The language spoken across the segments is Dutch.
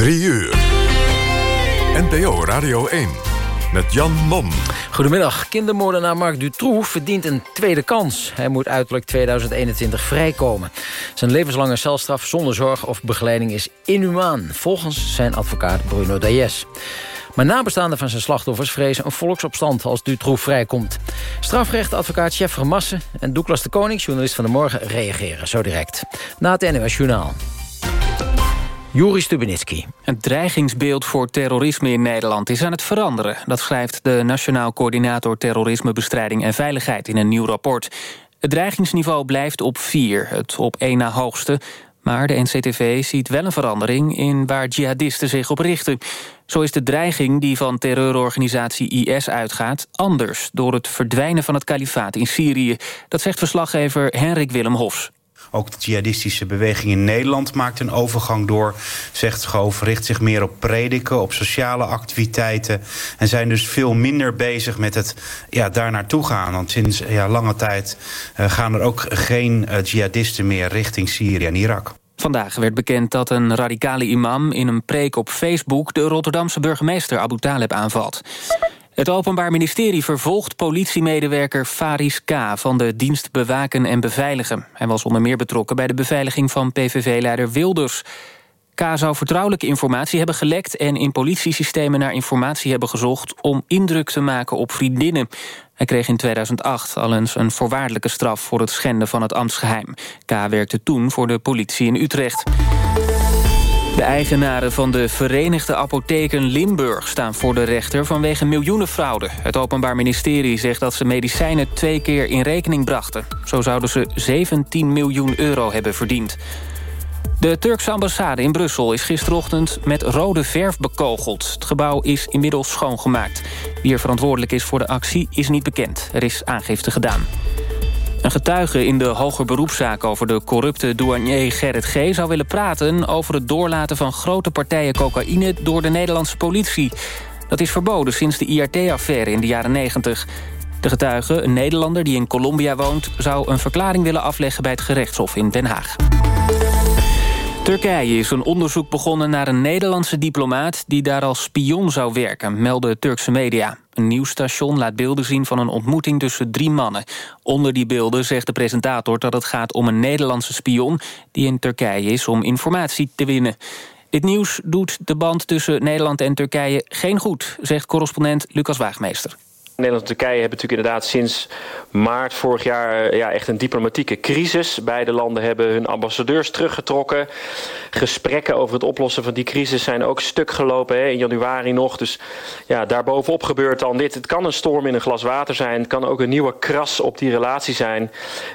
3 uur. NPO Radio 1 met Jan Mom. Goedemiddag. Kindermoordenaar Marc Dutroux verdient een tweede kans. Hij moet uiterlijk 2021 vrijkomen. Zijn levenslange celstraf zonder zorg of begeleiding is inhumaan... volgens zijn advocaat Bruno Dayes. Maar nabestaanden van zijn slachtoffers vrezen een volksopstand als Dutroux vrijkomt. Strafrechtadvocaat Chef Vermassen en Douglas de Koning, journalist van de Morgen, reageren zo direct. Na het NOS Journaal. Juri Stubenitski. Het dreigingsbeeld voor terrorisme in Nederland is aan het veranderen. Dat schrijft de Nationaal Coördinator Terrorismebestrijding en Veiligheid in een nieuw rapport. Het dreigingsniveau blijft op 4, het op één na hoogste. Maar de NCTV ziet wel een verandering in waar jihadisten zich op richten. Zo is de dreiging die van terreurorganisatie IS uitgaat anders... door het verdwijnen van het kalifaat in Syrië. Dat zegt verslaggever Henrik Willem Hofs. Ook de jihadistische beweging in Nederland maakt een overgang door. Zegt Schoof, richt zich meer op prediken, op sociale activiteiten. En zijn dus veel minder bezig met het ja, daar naartoe gaan. Want sinds ja, lange tijd uh, gaan er ook geen uh, jihadisten meer richting Syrië en Irak. Vandaag werd bekend dat een radicale imam in een preek op Facebook... de Rotterdamse burgemeester Abu Taleb aanvalt. Het Openbaar Ministerie vervolgt politiemedewerker Faris K... van de dienst Bewaken en Beveiligen. Hij was onder meer betrokken bij de beveiliging van PVV-leider Wilders. K zou vertrouwelijke informatie hebben gelekt... en in politiesystemen naar informatie hebben gezocht... om indruk te maken op vriendinnen. Hij kreeg in 2008 al eens een voorwaardelijke straf... voor het schenden van het ambtsgeheim. K werkte toen voor de politie in Utrecht. De eigenaren van de Verenigde Apotheken Limburg staan voor de rechter vanwege miljoenenfraude. Het Openbaar Ministerie zegt dat ze medicijnen twee keer in rekening brachten. Zo zouden ze 17 miljoen euro hebben verdiend. De Turkse ambassade in Brussel is gisterochtend met rode verf bekogeld. Het gebouw is inmiddels schoongemaakt. Wie er verantwoordelijk is voor de actie is niet bekend. Er is aangifte gedaan. Een getuige in de hoger beroepszaak over de corrupte douanier Gerrit G... zou willen praten over het doorlaten van grote partijen cocaïne... door de Nederlandse politie. Dat is verboden sinds de IRT-affaire in de jaren 90. De getuige, een Nederlander die in Colombia woont... zou een verklaring willen afleggen bij het gerechtshof in Den Haag. Turkije is een onderzoek begonnen naar een Nederlandse diplomaat... die daar als spion zou werken, melden Turkse media. Een nieuwsstation laat beelden zien van een ontmoeting tussen drie mannen. Onder die beelden zegt de presentator dat het gaat om een Nederlandse spion... die in Turkije is om informatie te winnen. Dit nieuws doet de band tussen Nederland en Turkije geen goed... zegt correspondent Lucas Waagmeester. Nederland en Turkije hebben natuurlijk inderdaad sinds maart vorig jaar ja, echt een diplomatieke crisis. Beide landen hebben hun ambassadeurs teruggetrokken. Gesprekken over het oplossen van die crisis zijn ook stuk gelopen hè, in januari nog. Dus ja, daarbovenop gebeurt dan dit. Het kan een storm in een glas water zijn. Het kan ook een nieuwe kras op die relatie zijn.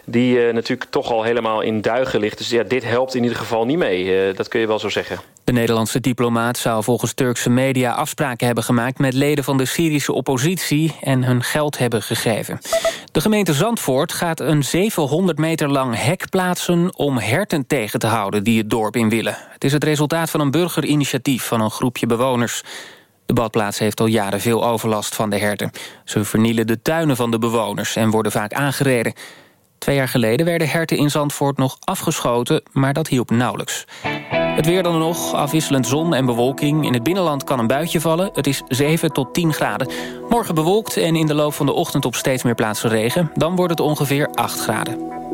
Die uh, natuurlijk toch al helemaal in duigen ligt. Dus ja, dit helpt in ieder geval niet mee. Uh, dat kun je wel zo zeggen. De Nederlandse diplomaat zou volgens Turkse media afspraken hebben gemaakt... met leden van de Syrische oppositie en hun geld hebben gegeven. De gemeente Zandvoort gaat een 700 meter lang hek plaatsen... om herten tegen te houden die het dorp in willen. Het is het resultaat van een burgerinitiatief van een groepje bewoners. De badplaats heeft al jaren veel overlast van de herten. Ze vernielen de tuinen van de bewoners en worden vaak aangereden. Twee jaar geleden werden herten in Zandvoort nog afgeschoten... maar dat hielp nauwelijks. Het weer dan nog, afwisselend zon en bewolking. In het binnenland kan een buitje vallen. Het is 7 tot 10 graden. Morgen bewolkt en in de loop van de ochtend op steeds meer plaatsen regen. Dan wordt het ongeveer 8 graden.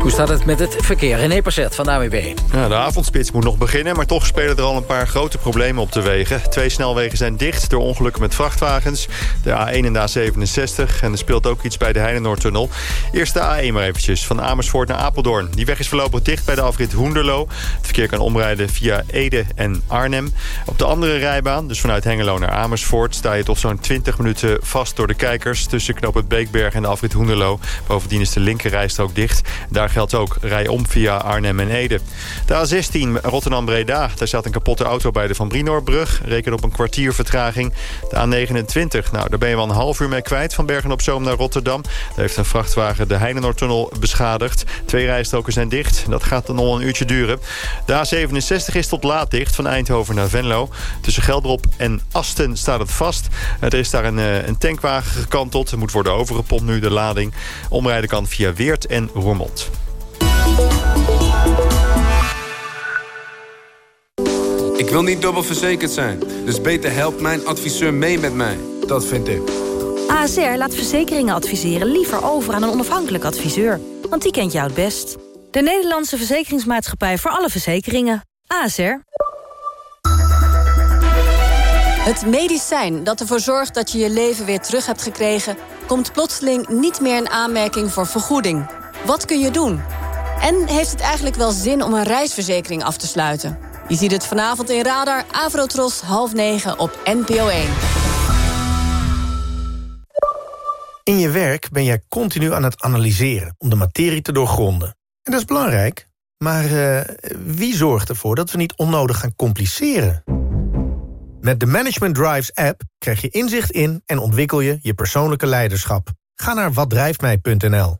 Hoe staat het met het verkeer? René Passet van de AWB. Ja, de avondspits moet nog beginnen, maar toch spelen er al een paar grote problemen op de wegen. Twee snelwegen zijn dicht door ongelukken met vrachtwagens. De A1 en de A67 en er speelt ook iets bij de Heinenoordtunnel. Eerst de A1 maar eventjes, van Amersfoort naar Apeldoorn. Die weg is voorlopig dicht bij de afrit Hoenderloo. Het verkeer kan omrijden via Ede en Arnhem. Op de andere rijbaan, dus vanuit Hengelo naar Amersfoort... sta je tot zo'n 20 minuten vast door de kijkers... tussen knoop het Beekberg en de afrit Hoenderloo. Bovendien is de linkerrijstrook dicht. Daar geldt ook rij om via Arnhem en Ede. De A16 Rotterdam-Breda. Daar staat een kapotte auto bij de Van Brinoorbrug. Reken op een kwartier vertraging. De A29, nou, daar ben je wel een half uur mee kwijt... van Bergen-op-Zoom naar Rotterdam. Daar heeft een vrachtwagen de Heinenoordtunnel beschadigd. Twee rijstroken zijn dicht. Dat gaat dan nog een uurtje duren. De A67 is tot laat dicht van Eindhoven naar Venlo. Tussen Gelderop en Asten staat het vast. Er is daar een, eh, een tankwagen gekanteld. Er moet worden overgepompt nu de lading. Omrijden kan via Weert en Roermond. Ik wil niet dubbel verzekerd zijn, dus beter helpt mijn adviseur mee met mij. Dat vind ik. ASR laat verzekeringen adviseren liever over aan een onafhankelijk adviseur. Want die kent jou het best. De Nederlandse Verzekeringsmaatschappij voor alle verzekeringen. ASR. Het medicijn dat ervoor zorgt dat je je leven weer terug hebt gekregen... komt plotseling niet meer in aanmerking voor vergoeding. Wat kun je doen? En heeft het eigenlijk wel zin om een reisverzekering af te sluiten? Je ziet het vanavond in Radar Avrotros half negen op NPO 1. In je werk ben jij continu aan het analyseren om de materie te doorgronden. En dat is belangrijk. Maar uh, wie zorgt ervoor dat we niet onnodig gaan compliceren? Met de Management Drives app krijg je inzicht in en ontwikkel je je persoonlijke leiderschap. Ga naar watdrijftmij.nl.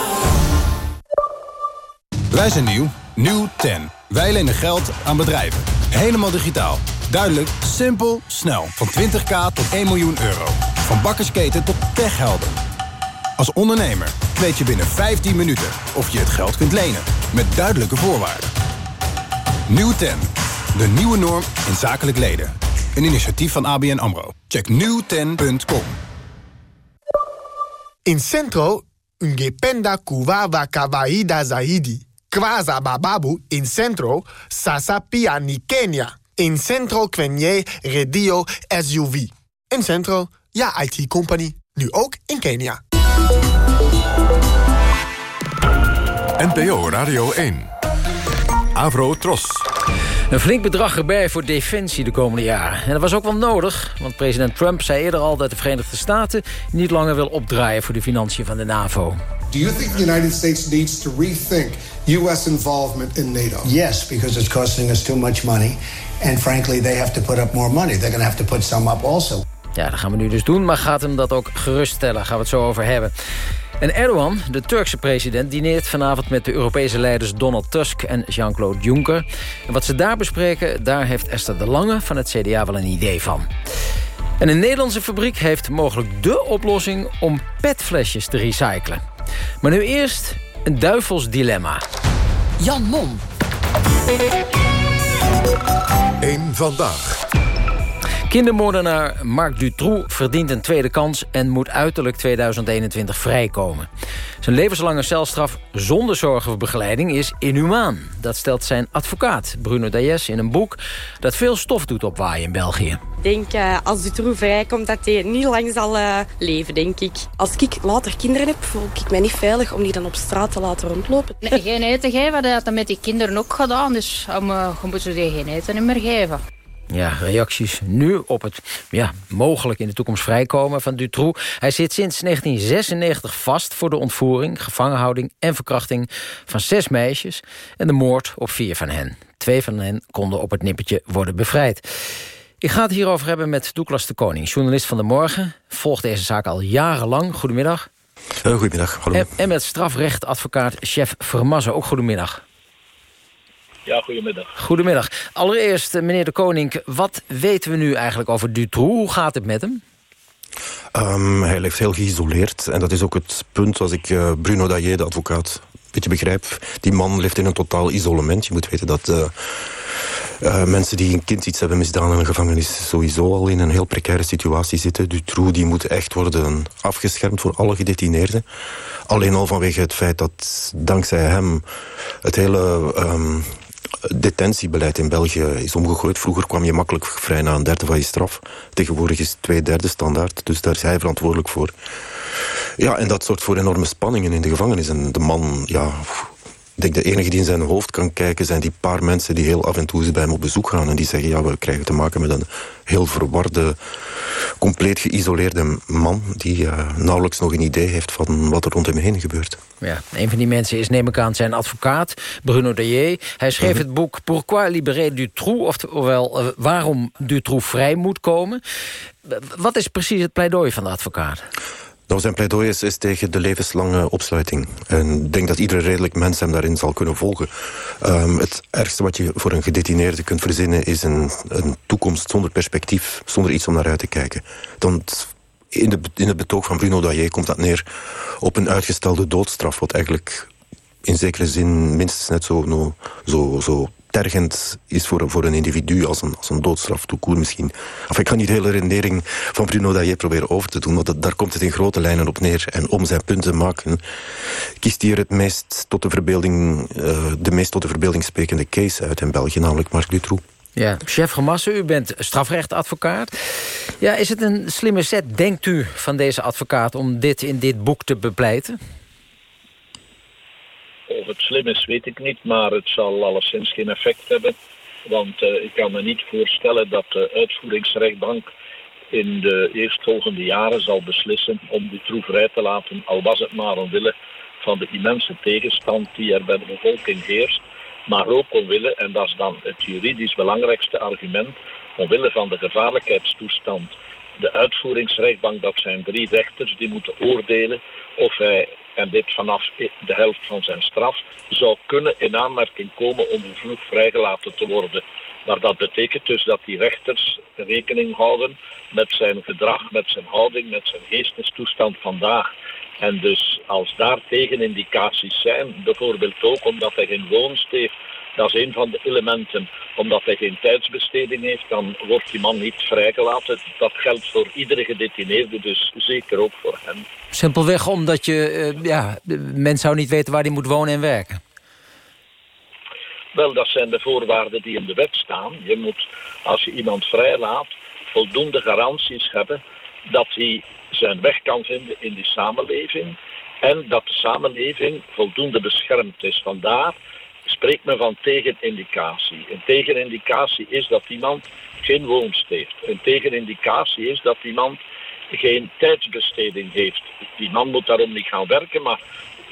Wij zijn nieuw. Nieuw 10. Wij lenen geld aan bedrijven. Helemaal digitaal. Duidelijk, simpel, snel. Van 20k tot 1 miljoen euro. Van bakkersketen tot techhelden. Als ondernemer weet je binnen 15 minuten of je het geld kunt lenen. Met duidelijke voorwaarden. Nieuw 10. De nieuwe norm in zakelijk leden. Een initiatief van ABN AMRO. Check nieuwten.com. In Centro, ungependa kuwawa kawaida zaidi. Kwaza bababu in Centro, sasa pia ni Kenya. In Centro kwenye redio SUV. In Centro, ja IT-company. Nu ook in Kenia. NPO Radio 1. Avro Tros. Een flink bedrag erbij voor defensie de komende jaren. En dat was ook wel nodig, want president Trump zei eerder al... dat de Verenigde Staten niet langer wil opdraaien voor de financiën van de NAVO. Do you think the United States needs to rethink U.S. involvement in NATO? Yes, because it's costing us too much money. And frankly, they have to put up more money. They're going to have to put some up also. Ja, dat gaan we nu dus doen, maar gaat hem dat ook geruststellen? Gaan we het zo over hebben. En Erdogan, de Turkse president, dineert vanavond met de Europese leiders Donald Tusk en Jean-Claude Juncker. En wat ze daar bespreken, daar heeft Esther de Lange van het CDA wel een idee van. En een Nederlandse fabriek heeft mogelijk dé oplossing om petflesjes te recyclen. Maar nu eerst een duivels dilemma. Jan Mom. Eén vandaag. Kindermoordenaar Marc Dutroux verdient een tweede kans... en moet uiterlijk 2021 vrijkomen. Zijn levenslange celstraf zonder zorg of begeleiding is inhumaan. Dat stelt zijn advocaat Bruno Dayes in een boek... dat veel stof doet opwaaien in België. Ik denk uh, als Dutroux vrijkomt dat hij niet lang zal uh, leven, denk ik. Als ik later kinderen heb, voel ik mij niet veilig om die dan op straat te laten rondlopen. Nee, geen eten geven, dat had hij met die kinderen ook gedaan. Dus um, uh, je moet ze geen eten meer geven. Ja, reacties nu op het ja, mogelijk in de toekomst vrijkomen van Dutroux. Hij zit sinds 1996 vast voor de ontvoering, gevangenhouding en verkrachting van zes meisjes en de moord op vier van hen. Twee van hen konden op het nippertje worden bevrijd. Ik ga het hierover hebben met Douglas de Koning, journalist van de Morgen. Volgt deze zaak al jarenlang. Goedemiddag. Uh, goedemiddag. Hallo. En, en met strafrechtadvocaat chef Vermassen. Ook goedemiddag. Ja, goedemiddag. Goedemiddag. Allereerst, eh, meneer de Koning, wat weten we nu eigenlijk over Dutroux? Hoe gaat het met hem? Um, hij leeft heel geïsoleerd. En dat is ook het punt als ik uh, Bruno Daillé, de advocaat, een beetje begrijp. Die man leeft in een totaal isolement. Je moet weten dat... Uh, uh, mensen die een kind iets hebben misdaan in een gevangenis sowieso al in een heel precaire situatie zitten. Dutroux die moet echt worden afgeschermd voor alle gedetineerden. Alleen al vanwege het feit dat dankzij hem het hele um, detentiebeleid in België is omgegooid. Vroeger kwam je makkelijk vrij na een derde van je straf. Tegenwoordig is twee derde standaard, dus daar is hij verantwoordelijk voor. Ja, en dat zorgt voor enorme spanningen in de gevangenis. En de man, ja, denk de enige die in zijn hoofd kan kijken... zijn die paar mensen die heel af en toe bij hem op bezoek gaan... en die zeggen, ja, we krijgen te maken met een heel verwarde compleet geïsoleerde man... die uh, nauwelijks nog een idee heeft van wat er rond hem heen gebeurt. Ja, een van die mensen is, neem ik aan, zijn advocaat, Bruno Dayer. Hij schreef het boek Pourquoi libérer Dutroux... oftewel uh, waarom Dutroux vrij moet komen. Wat is precies het pleidooi van de advocaat? Nou, zijn pleidooi is, is, tegen de levenslange opsluiting. En ik denk dat iedere redelijk mens hem daarin zal kunnen volgen. Um, het ergste wat je voor een gedetineerde kunt verzinnen... is een, een toekomst zonder perspectief, zonder iets om naar uit te kijken. Want in, de, in het betoog van Bruno Dayer komt dat neer op een uitgestelde doodstraf... wat eigenlijk in zekere zin minstens net zo, zo, zo tergend is voor, voor een individu als een, als een doodstraf misschien. Of ik ga niet de hele rendering van Bruno Daillet proberen over te doen, want dat, daar komt het in grote lijnen op neer. En om zijn punten te maken, kiest hij er het meest tot de verbeelding, uh, de meest tot de verbeelding sprekende case uit in België, namelijk Marc Dutroux. Ja, chef Gemassen, u bent strafrechtadvocaat. Ja, is het een slimme zet, denkt u, van deze advocaat... om dit in dit boek te bepleiten? Of het slim is, weet ik niet, maar het zal alleszins geen effect hebben. Want uh, ik kan me niet voorstellen dat de uitvoeringsrechtbank in de eerstvolgende jaren zal beslissen om die troef vrij te laten, al was het maar omwille van de immense tegenstand die er bij de bevolking heerst, maar ook omwille, en dat is dan het juridisch belangrijkste argument, omwille van de gevaarlijkheidstoestand. De uitvoeringsrechtbank, dat zijn drie rechters die moeten oordelen of hij en dit vanaf de helft van zijn straf, zou kunnen in aanmerking komen om vroeg vrijgelaten te worden. Maar dat betekent dus dat die rechters rekening houden met zijn gedrag, met zijn houding, met zijn geestestoestand vandaag. En dus als daar tegenindicaties zijn, bijvoorbeeld ook omdat hij geen woonst heeft, dat is een van de elementen. Omdat hij geen tijdsbesteding heeft, dan wordt die man niet vrijgelaten. Dat geldt voor iedere gedetineerde, dus zeker ook voor hem. Simpelweg omdat je, uh, ja, men zou niet weten waar hij moet wonen en werken. Wel, dat zijn de voorwaarden die in de wet staan. Je moet, als je iemand vrijlaat, voldoende garanties hebben dat hij zijn weg kan vinden in die samenleving en dat de samenleving voldoende beschermd is. Vandaar spreekt men van tegenindicatie. Een tegenindicatie is dat iemand geen woonst heeft. Een tegenindicatie is dat iemand geen tijdsbesteding heeft. Die man moet daarom niet gaan werken, maar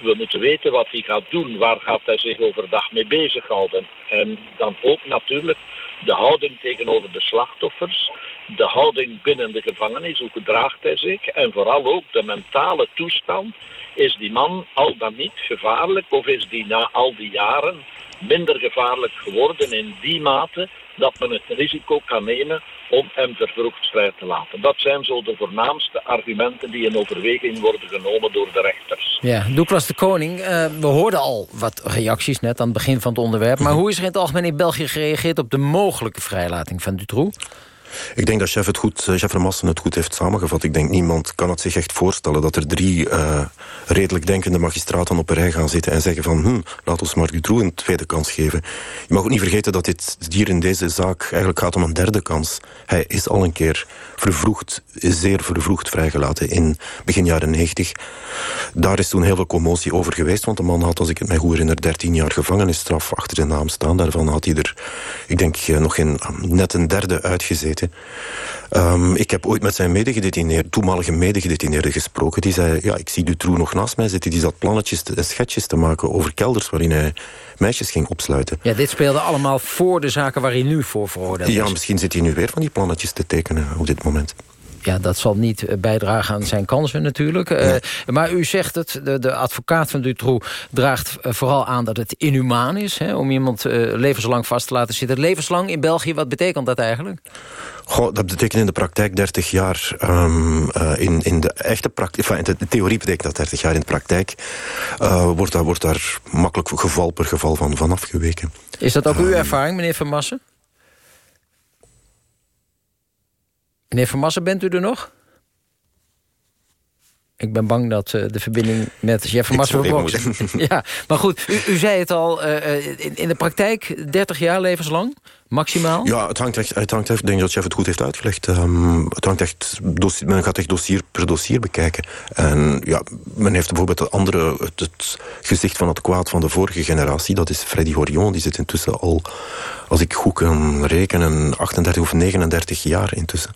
we moeten weten wat hij gaat doen. Waar gaat hij zich overdag mee bezighouden? En dan ook natuurlijk de houding tegenover de slachtoffers. De houding binnen de gevangenis, hoe gedraagt hij zich? En vooral ook de mentale toestand. Is die man al dan niet gevaarlijk of is die na al die jaren minder gevaarlijk geworden in die mate dat men het risico kan nemen om hem vervroegd vrij te laten. Dat zijn zo de voornaamste argumenten die in overweging worden genomen door de rechters. Ja, Douglas de Koning, uh, we hoorden al wat reacties net aan het begin van het onderwerp. Maar hoe is er in het algemeen in België gereageerd op de mogelijke vrijlating van Dutroux? Ik denk dat chef, het goed, chef Vermassen het goed heeft samengevat. Ik denk niemand kan het zich echt voorstellen dat er drie uh, redelijk denkende magistraten op een rij gaan zitten en zeggen van hm, laat ons Marc Dutroux een tweede kans geven. Je mag ook niet vergeten dat dit hier in deze zaak eigenlijk gaat om een derde kans. Hij is al een keer vervroegd, zeer vervroegd vrijgelaten in begin jaren 90. Daar is toen heel veel commotie over geweest, want de man had, als ik het mij goed herinner, 13 jaar gevangenisstraf achter zijn naam staan. Daarvan had hij er, ik denk, eh, nog geen, net een derde uitgezeten. Um, ik heb ooit met zijn medegedetineerde, toenmalige medegedetineerde gesproken. Die zei, ja, ik zie Dutroux nog naast mij zitten. Die zat plannetjes en schetsjes te maken over kelders waarin hij meisjes ging opsluiten. Ja, dit speelde allemaal voor de zaken waar hij nu voor veroordeeld is. Ja, misschien zit hij nu weer van die plannetjes te tekenen op dit moment ja, dat zal niet eh, bijdragen aan zijn kansen natuurlijk. Uh, maar u zegt het, de, de advocaat van Dutroux draagt uh, vooral aan dat het inhumaan is... Hè, om iemand uh, levenslang vast te laten zitten. Levenslang in België, wat betekent dat eigenlijk? Goh, dat betekent in de praktijk 30 jaar. Um, in, in de echte praktijk, enfin, in de theorie betekent dat 30 jaar. In de praktijk wordt, daar, wordt daar makkelijk geval per geval van, van afgeweken. Is dat ook uw ervaring, meneer Van Massen? Meneer Van Massen, bent u er nog? Ik ben bang dat uh, de verbinding met Jeff van Massa Ja, maar goed, u, u zei het al, uh, in, in, de praktijk 30 jaar levenslang, maximaal? Ja, het hangt echt, het hangt echt ik denk dat Jeff het goed heeft uitgelegd. Um, het hangt echt, men gaat echt dossier per dossier bekijken. En ja, men heeft bijvoorbeeld de andere, het, het, gezicht van het kwaad van de vorige generatie, dat is Freddy Horion, die zit intussen al, als ik goed kan rekenen, 38 of 39 jaar intussen.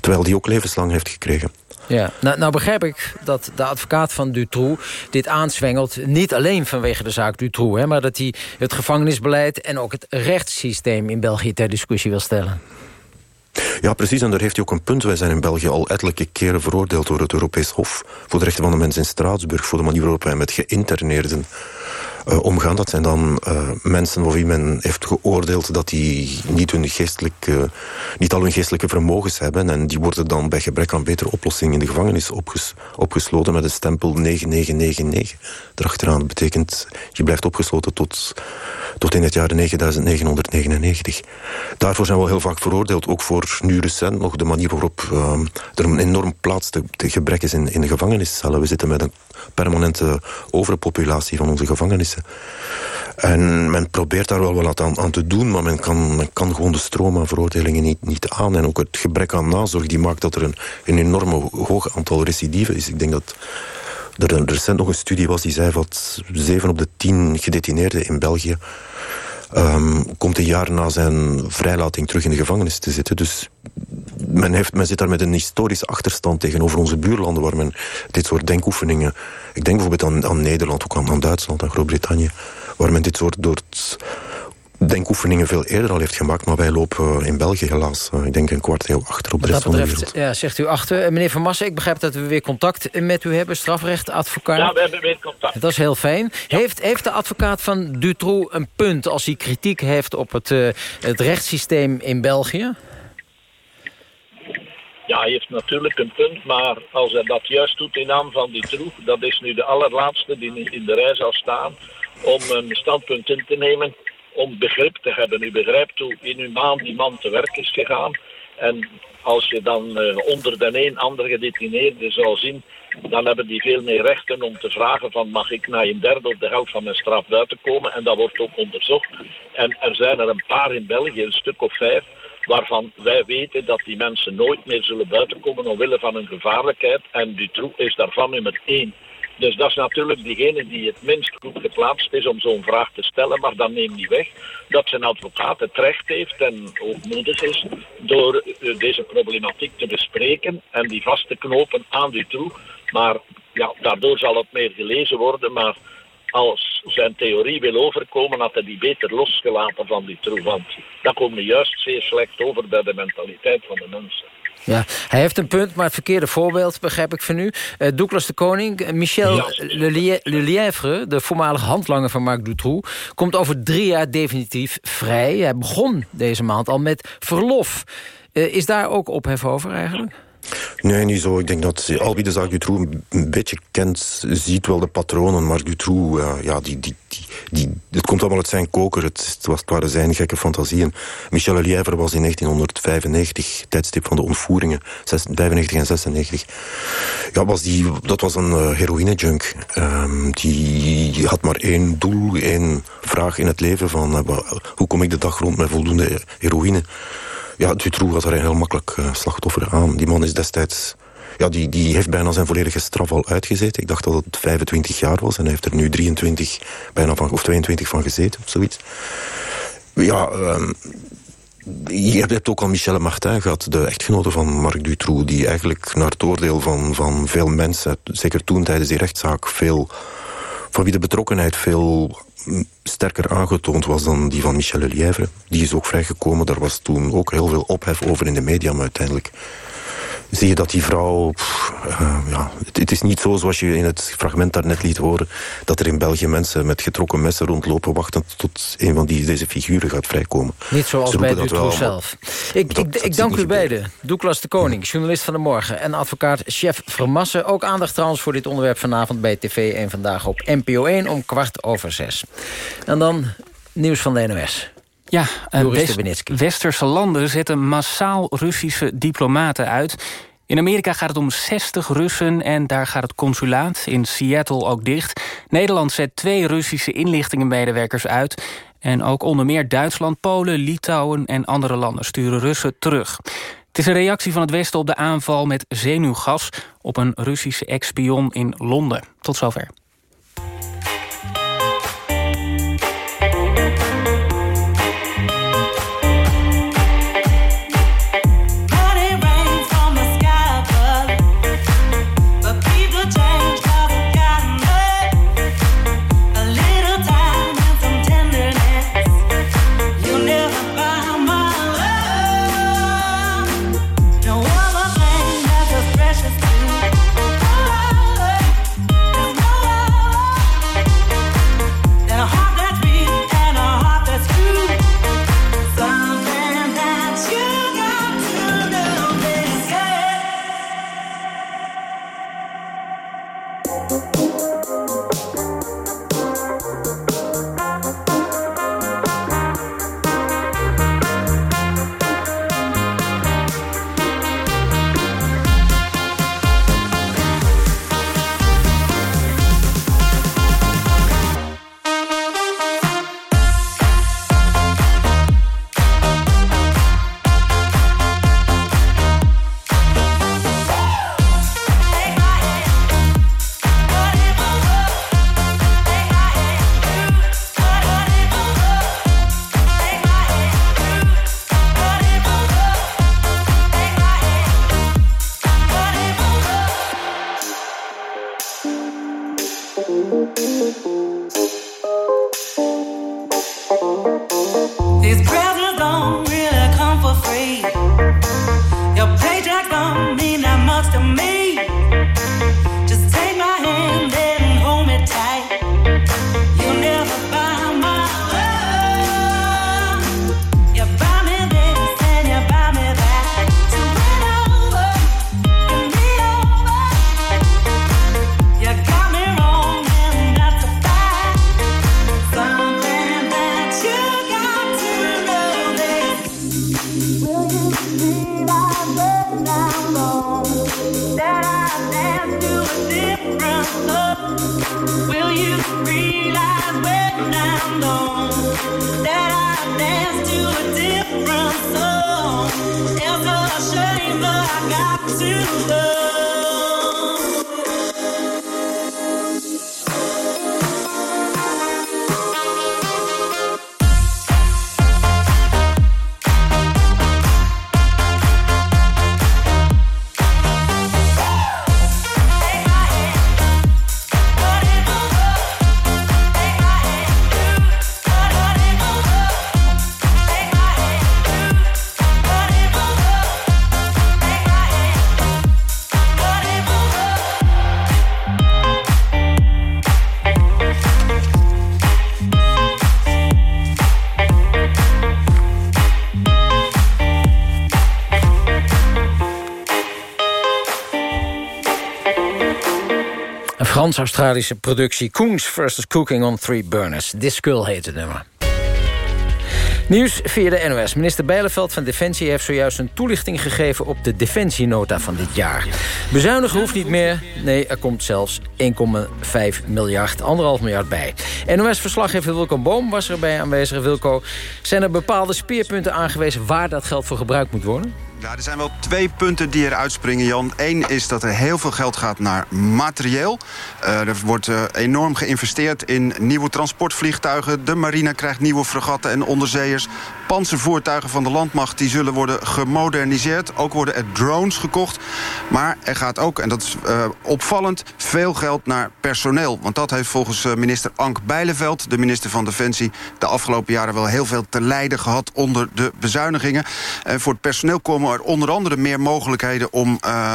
Terwijl die ook levenslang heeft gekregen. Ja, nou, nou, begrijp ik dat de advocaat van Dutroux dit aanzwengelt... niet alleen vanwege de zaak Dutroux... Hè, maar dat hij het gevangenisbeleid en ook het rechtssysteem in België ter discussie wil stellen. Ja, precies. En daar heeft hij ook een punt. Wij zijn in België al ettelijke keren veroordeeld door het Europees Hof... voor de rechten van de mens in Straatsburg... voor de manier waarop wij met geïnterneerden uh, omgaan. Dat zijn dan uh, mensen voor wie men heeft geoordeeld dat die niet, hun geestelijk, uh, niet al hun geestelijke vermogens hebben. En die worden dan bij gebrek aan betere oplossing in de gevangenis opges opgesloten met een stempel 9999 erachteraan. Dat betekent, je blijft opgesloten tot, tot in het jaar 9999. Daarvoor zijn we heel vaak veroordeeld. Ook voor nu recent nog de manier waarop er een enorm plaats te, te gebrek is in, in de gevangeniscellen. We zitten met een permanente overpopulatie van onze En men probeert daar wel wat aan, te doen, maar men kan, kan gewoon de stroom aan veroordelingen niet, niet aan. En ook het gebrek aan nazorg die maakt dat er een, een enorme hoog aantal recidiven is. Ik denk dat er recent nog een studie was die zei dat 7 op de 10 gedetineerden in België um, komt een jaar na zijn vrijlating terug in de gevangenis te zitten. Dus men, heeft, men zit daar met een historische achterstand tegenover onze buurlanden... waar men dit soort denkoefeningen... Ik denk bijvoorbeeld aan, aan Nederland, ook aan, aan Duitsland, aan Groot-Brittannië... waar men dit soort door denkoefeningen veel eerder al heeft gemaakt. Maar wij lopen in België helaas, eh, ik denk een kwart eeuw achter op de rest van de wereld. Ja, zegt u achter. Eh, meneer Van Massen, ik begrijp dat we weer contact met u hebben. Strafrechtadvocaat. Ja, we hebben weer contact. Dat is heel fijn. Heeft, heeft de advocaat van Dutroux een punt als hij kritiek heeft op het, uh, het rechtssysteem in België? Ja, hij heeft natuurlijk een punt, maar als hij dat juist doet in naam van die troeg, dat is nu de allerlaatste die in de rij zal staan om een standpunt in te nemen om begrip te hebben. U begrijpt hoe inhumaan die man te werk is gegaan. En als je dan uh, onder de een ander gedetineerde zou zien, dan hebben die veel meer rechten om te vragen van mag ik na een derde of de helft van mijn straf buiten komen. En dat wordt ook onderzocht. En er zijn er een paar in België, een stuk of vijf, waarvan wij weten dat die mensen nooit meer zullen buitenkomen omwille van hun gevaarlijkheid. En Dutroux is daarvan nummer één. Dus dat is natuurlijk degene die het minst goed geplaatst is om zo'n vraag te stellen. Maar dan neemt niet weg dat zijn advocaat het recht heeft en ook moedig is door eh, deze problematiek te bespreken en die vast te knopen aan Dutroux. Maar ja, daardoor zal het meer gelezen worden. Maar als zijn theorie wil overkomen, had hij die beter losgelaten van die troe. Want dat komt juist zeer slecht over bij de mentaliteit van de mensen. Ja, hij heeft een punt, maar het verkeerde voorbeeld, begrijp ik van u. Uh, Douglas de Koning, eh, Michel ja, Lelièvre, de voormalige handlanger van Marc Dutroux... komt over drie jaar definitief vrij. Hij begon deze maand al met verlof. Uh, is daar ook ophef over eigenlijk? Nee, niet zo. Ik denk dat al wie de Dutroux een beetje kent, ziet wel de patronen. Maar Dutroux, ja, die, die, die, die, het komt allemaal uit zijn koker. Het, was, het waren zijn gekke fantasieën. Michel Elièvre was in 1995, tijdstip van de ontvoeringen, 95 en 96. Ja, was die, dat was een uh, heroïne-junk. Um, die had maar één doel, één vraag in het leven van... Uh, hoe kom ik de dag rond met voldoende heroïne? Ja, Dutroux had er een heel makkelijk uh, slachtoffer aan. Die man is destijds... Ja, die, die heeft bijna zijn volledige straf al uitgezeten. Ik dacht dat het 25 jaar was en hij heeft er nu 23, bijna van, of 22 van gezeten of zoiets. Ja, um, je hebt ook al Michelle Martin gehad, de echtgenote van Marc Dutroux... die eigenlijk naar het oordeel van, van veel mensen, zeker toen tijdens die rechtszaak... veel van wie de betrokkenheid veel sterker aangetoond was dan die van Michel Lièvre. Die is ook vrijgekomen. Daar was toen ook heel veel ophef over in de media, uiteindelijk zie je dat die vrouw... uh, ja, het, het, is niet zo zoals je in het fragment daarnet liet horen... dat er in België mensen met getrokken messen rondlopen... wachten tot een van die, deze figuren gaat vrijkomen. Niet zoals bij Dutroux zelf. Ik, ik, ik dank u beiden. Douglas de Koning, journalist van de Morgen... en advocaat Chef Vermassen. Ook aandacht trouwens voor dit onderwerp vanavond bij TV... en vandaag op NPO 1 om kwart over zes. En dan nieuws van de NOS. Ja, uh, West Westerse landen zetten massaal Russische diplomaten uit... In Amerika gaat het om 60 Russen en daar gaat het consulaat in Seattle ook dicht. Nederland zet twee Russische inlichtingenmedewerkers uit... en ook onder meer Duitsland, Polen, Litouwen en andere landen sturen Russen terug. Het is een reactie van het Westen op de aanval met zenuwgas... op een Russische ex-spion in Londen. Tot zover. Frans-Australische productie Koens vs. Cooking on Three Burners. Girl heet het nummer. Nieuws via de NOS. Minister Bijleveld van Defensie heeft zojuist een toelichting gegeven... op de defensienota van dit jaar. Bezuinigen hoeft niet meer. Nee, er komt zelfs 1,5 miljard, 1,5 miljard bij. NOS-verslaggever Wilco Boom was erbij aanwezig. Wilco, zijn er bepaalde speerpunten aangewezen... waar dat geld voor gebruikt moet worden? Er zijn wel twee punten die er uitspringen, Jan. Eén is dat er heel veel geld gaat naar materieel. Uh, er wordt uh, enorm geïnvesteerd in nieuwe transportvliegtuigen. De marine krijgt nieuwe fregatten en onderzeeërs. Panzervoertuigen van de landmacht die zullen worden gemoderniseerd. Ook worden er drones gekocht. Maar er gaat ook, en dat is uh, opvallend, veel geld naar personeel. Want dat heeft volgens minister Ank Bijleveld, de minister van Defensie... de afgelopen jaren wel heel veel te lijden gehad onder de bezuinigingen. En voor het personeel komen er onder andere meer mogelijkheden om, uh,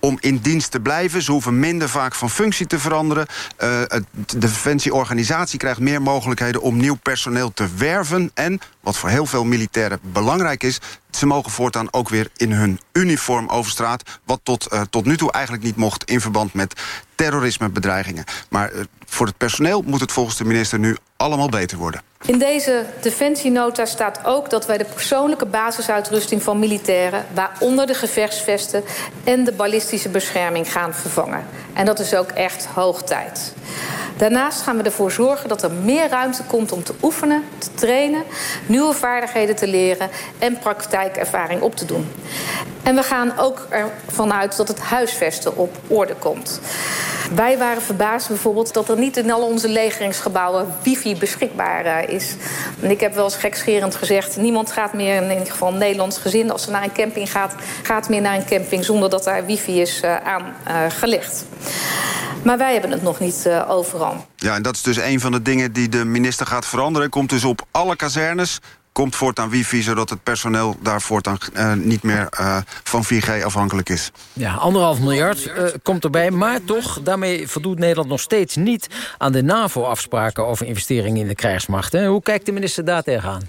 om in dienst te blijven. Ze hoeven minder vaak van functie te veranderen. Uh, de defensieorganisatie krijgt meer mogelijkheden om nieuw personeel te werven. En, wat voor heel veel militairen belangrijk is. Ze mogen voortaan ook weer in hun uniform over straat... wat tot, uh, tot nu toe eigenlijk niet mocht in verband met terrorismebedreigingen. Maar uh, voor het personeel moet het volgens de minister nu allemaal beter worden. In deze defensienota staat ook dat wij de persoonlijke basisuitrusting van militairen... waaronder de gevechtsvesten en de ballistische bescherming gaan vervangen. En dat is ook echt hoog tijd. Daarnaast gaan we ervoor zorgen dat er meer ruimte komt om te oefenen, te trainen, nieuwe vaardigheden te leren en praktijkervaring op te doen. En we gaan ook ervan uit dat het huisvesten op orde komt. Wij waren verbaasd bijvoorbeeld dat er niet in al onze legeringsgebouwen wifi beschikbaar is. En ik heb wel eens gekscherend gezegd: niemand gaat meer, in ieder geval Nederlands gezin, als ze naar een camping gaat, gaat meer naar een camping zonder dat daar wifi is uh, aangelegd. Uh, maar wij hebben het nog niet overal. Ja, en dat is dus een van de dingen die de minister gaat veranderen. Komt dus op alle kazernes komt voortaan wifi... zodat het personeel daar voortaan uh, niet meer uh, van 4G afhankelijk is. Ja, anderhalf miljard uh, komt erbij. Maar toch, daarmee voldoet Nederland nog steeds niet... aan de NAVO-afspraken over investeringen in de krijgsmacht. Hè? Hoe kijkt de minister daar tegenaan?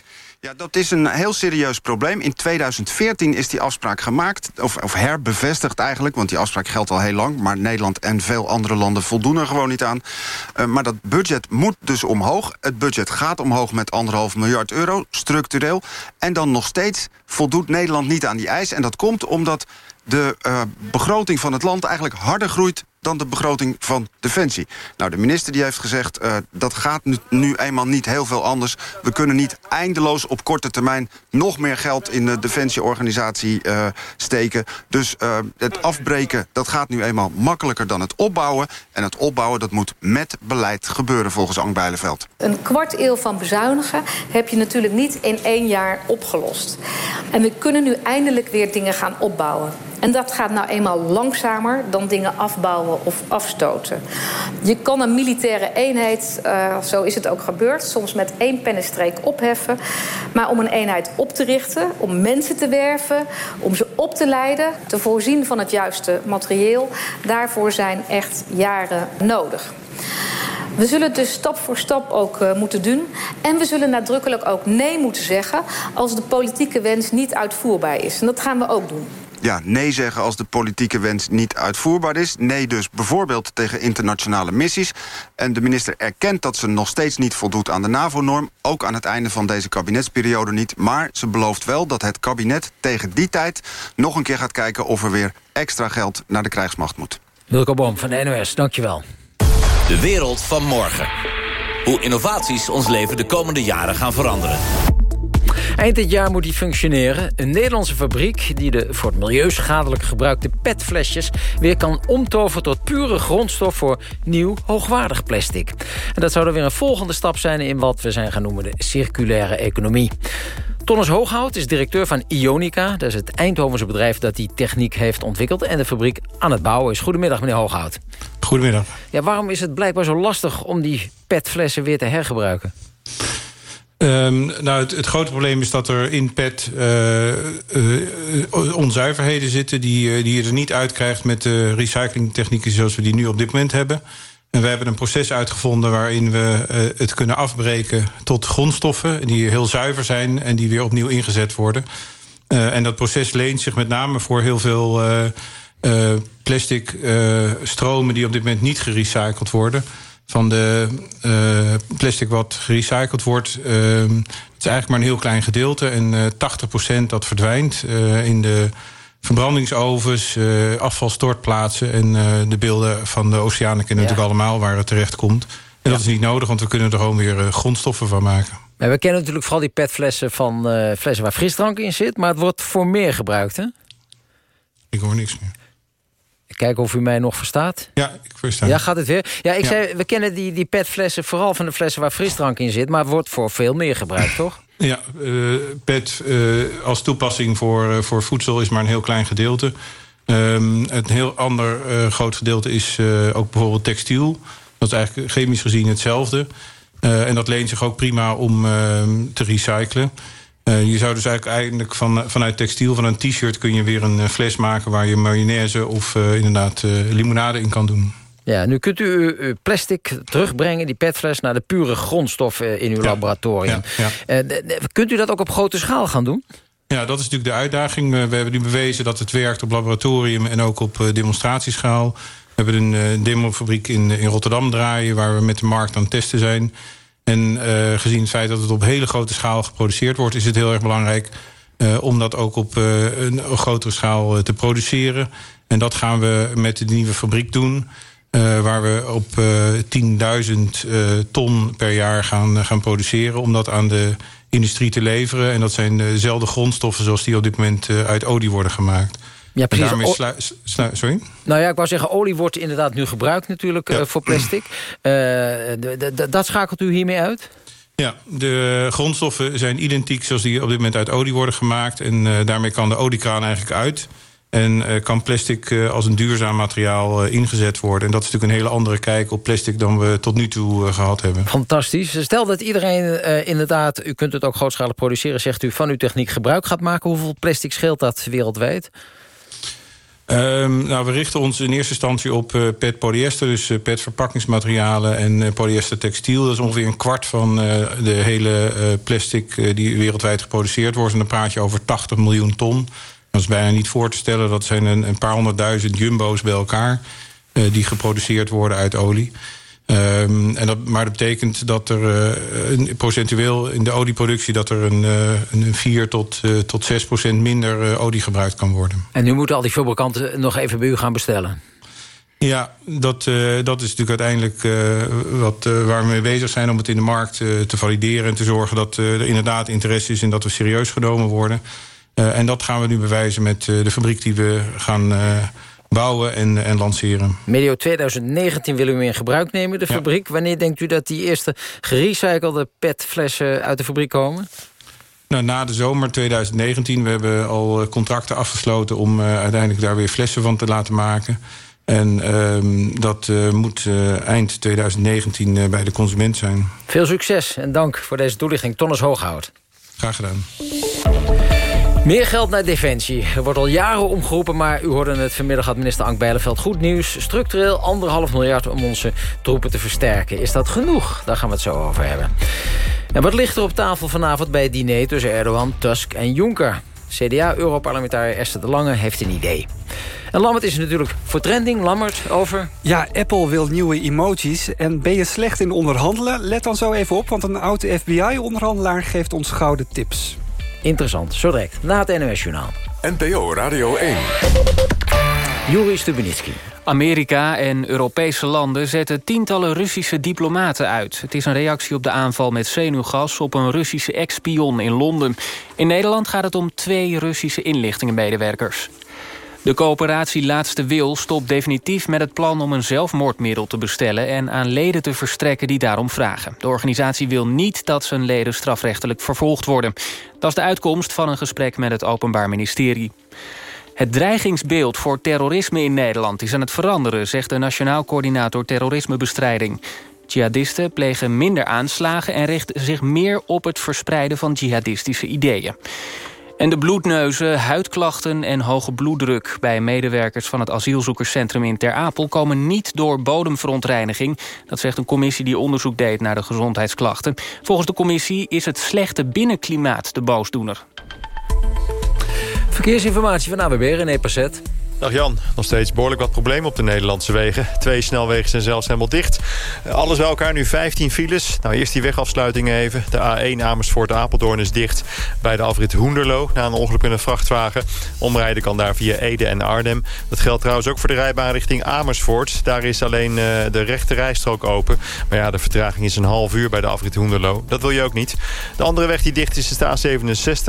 Ja, dat is een heel serieus probleem. In 2014 is die afspraak gemaakt, of, of herbevestigd eigenlijk... want die afspraak geldt al heel lang... maar Nederland en veel andere landen voldoen er gewoon niet aan. Uh, maar dat budget moet dus omhoog. Het budget gaat omhoog met anderhalf miljard euro, structureel. En dan nog steeds voldoet Nederland niet aan die eis. En dat komt omdat de uh, begroting van het land eigenlijk harder groeit dan de begroting van Defensie. Nou, de minister die heeft gezegd... Uh, dat gaat nu, nu, eenmaal niet heel veel anders. We kunnen niet eindeloos op korte termijn... nog meer geld in de Defensieorganisatie uh, steken. Dus uh, het afbreken, dat gaat nu eenmaal makkelijker dan het opbouwen. En het opbouwen, dat moet met beleid gebeuren volgens Ank Bijleveld. Een kwart eeuw van bezuinigen heb je natuurlijk niet in één jaar opgelost. En we kunnen nu eindelijk weer dingen gaan opbouwen. En dat gaat nou eenmaal langzamer dan dingen afbouwen of afstoten. Je kan een militaire eenheid, uh, zo is het ook gebeurd, soms met één pennenstreek opheffen. Maar om een eenheid op te richten, om mensen te werven, om ze op te leiden, te voorzien van het juiste materieel, daarvoor zijn echt jaren nodig. We zullen het dus stap voor stap ook uh, moeten doen. En we zullen nadrukkelijk ook nee moeten zeggen als de politieke wens niet uitvoerbaar is. En dat gaan we ook doen ja, nee zeggen als de politieke wens niet uitvoerbaar is. Nee dus bijvoorbeeld tegen internationale missies. En de minister erkent dat ze nog steeds niet voldoet aan de NAVO-norm. Ook aan het einde van deze kabinetsperiode niet. Maar ze belooft wel dat het kabinet tegen die tijd... nog een keer gaat kijken of er weer extra geld naar de krijgsmacht moet. Wilco Boom van de NOS, dankjewel. De wereld van morgen. Hoe innovaties ons leven de komende jaren gaan veranderen. Eind dit jaar moet die functioneren. Een Nederlandse fabriek die de voor het milieu schadelijk gebruikte petflesjes... weer kan omtoveren tot pure grondstof voor nieuw hoogwaardig plastic. En dat zou dan weer een volgende stap zijn in wat we zijn gaan noemen de circulaire economie. Tonnes Hooghout is directeur van Ionica. Dat is het Eindhovense bedrijf dat die techniek heeft ontwikkeld... en de fabriek aan het bouwen is. Goedemiddag, meneer Hooghout. Goedemiddag. Ja, waarom is het blijkbaar zo lastig om die petflessen weer te hergebruiken? Um, nou, het, grote probleem is dat er in PET uh, uh, onzuiverheden zitten... Die, die je er niet uitkrijgt met de recyclingtechnieken zoals we die nu op dit moment hebben. En we hebben een proces uitgevonden waarin we het kunnen afbreken tot grondstoffen... die heel zuiver zijn en die weer opnieuw ingezet worden. en dat proces leent zich met name voor heel veel plastic stromen... die op dit moment niet gerecycled worden van de uh, plastic wat gerecycled wordt. Uh, het is eigenlijk maar een heel klein gedeelte. En uh, 80% dat verdwijnt in de verbrandingsovens, afvalstortplaatsen... en de beelden van de oceanen kennen ja. natuurlijk allemaal waar het terecht komt. En ja. dat is niet nodig, want we kunnen er gewoon weer grondstoffen van maken. Maar we kennen natuurlijk vooral die petflessen van flessen waar frisdrank in zit... maar het wordt voor meer gebruikt, hè? Ik hoor niks meer. Kijken of u mij nog verstaat. Ja, ik versta. Ja, gaat het weer? Ja, ik ja. zei, we kennen die, die petflessen vooral van de flessen waar frisdrank in zit... maar het wordt voor veel meer gebruikt, toch? Ja, uh, PET uh, als toepassing voor, uh, voor voedsel is maar een heel klein gedeelte. Um, een heel ander groot gedeelte is ook bijvoorbeeld textiel. Dat is eigenlijk chemisch gezien hetzelfde. en dat leent zich ook prima om ehm, te recyclen. Uh, je zou dus eigenlijk eindelijk van, vanuit textiel, van een t-shirt... kun je weer een fles maken waar je mayonaise of uh, inderdaad uh, limonade in kan doen. Ja, nu kunt u uw plastic terugbrengen, die petfles... naar de pure grondstof eh, in uw laboratorium. Ja, Eh, kunt u dat ook op grote schaal gaan doen? Ja, dat is natuurlijk de uitdaging. Eh, We hebben nu bewezen dat het werkt op laboratorium en ook op eh, demonstratieschaal. We hebben een eh, demofabriek in, in Rotterdam draaien... waar we met de markt aan het testen zijn. En eh, gezien het feit dat het op hele grote schaal geproduceerd wordt... is het heel erg belangrijk eh, om dat ook op eh, een, grotere schaal te produceren. En dat gaan we met de nieuwe fabriek doen... waar we op eh 10.000 eh, ton per jaar gaan, gaan produceren... om dat aan de industrie te leveren. En dat zijn dezelfde grondstoffen zoals die op dit moment uit olie worden gemaakt. Ja, En precies. daarmee sorry? Nou ja, ik wou zeggen, olie wordt inderdaad nu gebruikt natuurlijk eh, voor plastic. Eh, dat schakelt u hiermee uit? Ja, de grondstoffen zijn identiek zoals die op dit moment uit olie worden gemaakt. En eh, daarmee kan de oliekraan eigenlijk uit. En kan plastic als een duurzaam materiaal ingezet worden. En dat is natuurlijk een hele andere kijk op plastic dan we tot nu toe eh, gehad hebben. Fantastisch. Stel dat iedereen inderdaad, u kunt het ook grootschalig produceren... zegt u, van uw techniek gebruik gaat maken. Hoeveel plastic scheelt dat wereldwijd? Ehm, nou, we richten ons in eerste instantie op eh, PET polyester, dus eh, PET verpakkingsmaterialen en eh, polyester textiel. Dat is ongeveer een kwart van de hele plastic die wereldwijd geproduceerd wordt. En dan praat je over 80 miljoen ton. Dat is bijna niet voor te stellen. Dat zijn een, een paar honderdduizend jumbo's bij elkaar die geproduceerd worden uit olie. Ehm, en dat, maar dat betekent dat er eh, een, procentueel in de olieproductie... dat er een, eh, een 4 tot, eh, tot 6 procent minder olie gebruikt kan worden. En nu moeten al die fabrikanten nog even bij u gaan bestellen. Ja, dat, dat is natuurlijk uiteindelijk wat, waar we mee bezig zijn... om het in de markt te valideren en te zorgen dat er inderdaad interesse is... en dat we serieus genomen worden. En dat gaan we nu bewijzen met de fabriek die we gaan bouwen en, en lanceren. Medio 2019 willen we hem in gebruik nemen, de fabriek. Wanneer denkt u dat die eerste gerecyclede petflessen uit de fabriek komen? Nou, na de zomer 2019, we hebben al eh, contracten afgesloten... om eh, uiteindelijk daar weer flessen van te laten maken. En ehm, dat eh, moet eind 2019 eh, bij de consument zijn. Veel succes en dank voor deze toelichting. Tonnes Hooghout. Graag gedaan. Meer geld naar Defensie. Er wordt al jaren omgeroepen, maar u hoorde het vanmiddag... had minister Ank Bijleveld goed nieuws. Structureel anderhalf miljard om onze troepen te versterken. Is dat genoeg? Daar gaan we het zo over hebben. En wat ligt er op tafel vanavond bij het diner... tussen Erdogan, Tusk en Juncker? CDA-europarlementariër Esther de Lange heeft een idee. En Lammert is natuurlijk voor trending. Lammert, over... Ja, Apple wil nieuwe emojis. En ben je slecht in onderhandelen? Let dan zo even op, want een oude FBI-onderhandelaar geeft ons gouden tips. Interessant, zo direct, na het NOS-journaal. NPO Radio 1. Juri Stubenitski. Amerika en Europese landen zetten tientallen Russische diplomaten uit. Het is een reactie op de aanval met zenuwgas op een Russische ex-spion in Londen. In Nederland gaat het om twee Russische inlichtingenmedewerkers. De coöperatie Laatste Wil stopt definitief met het plan om een zelfmoordmiddel te bestellen... en aan leden te verstrekken die daarom vragen. De organisatie wil niet dat zijn leden strafrechtelijk vervolgd worden. Dat is de uitkomst van een gesprek met het Openbaar Ministerie. Het dreigingsbeeld voor terrorisme in Nederland is aan het veranderen... zegt de Nationaal Coördinator Terrorismebestrijding. Jihadisten plegen minder aanslagen... en richten zich meer op het verspreiden van jihadistische ideeën. En de bloedneuzen, huidklachten en hoge bloeddruk... bij medewerkers van het asielzoekerscentrum in Ter Apel... komen niet door bodemverontreiniging. Dat zegt een commissie die onderzoek deed naar de gezondheidsklachten. Volgens de commissie is het slechte binnenklimaat de boosdoener. Verkeersinformatie van ABB, René Passet. Dag Jan, nog steeds behoorlijk wat problemen op de Nederlandse wegen. Twee snelwegen zijn zelfs helemaal dicht. Alles bij elkaar nu 15 files. Nou, eerst die wegafsluitingen even. De A1 Amersfoort-Apeldoorn is dicht bij de afrit Hoenderloo... na een ongeluk met een vrachtwagen. Omrijden kan daar via Ede en Arnhem. Dat geldt trouwens ook voor de rijbaan richting Amersfoort. Daar is alleen eh, de rechte rijstrook open. Maar ja, de vertraging is een half uur bij de afrit Hoenderloo. Dat wil je ook niet. De andere weg die dicht is, is de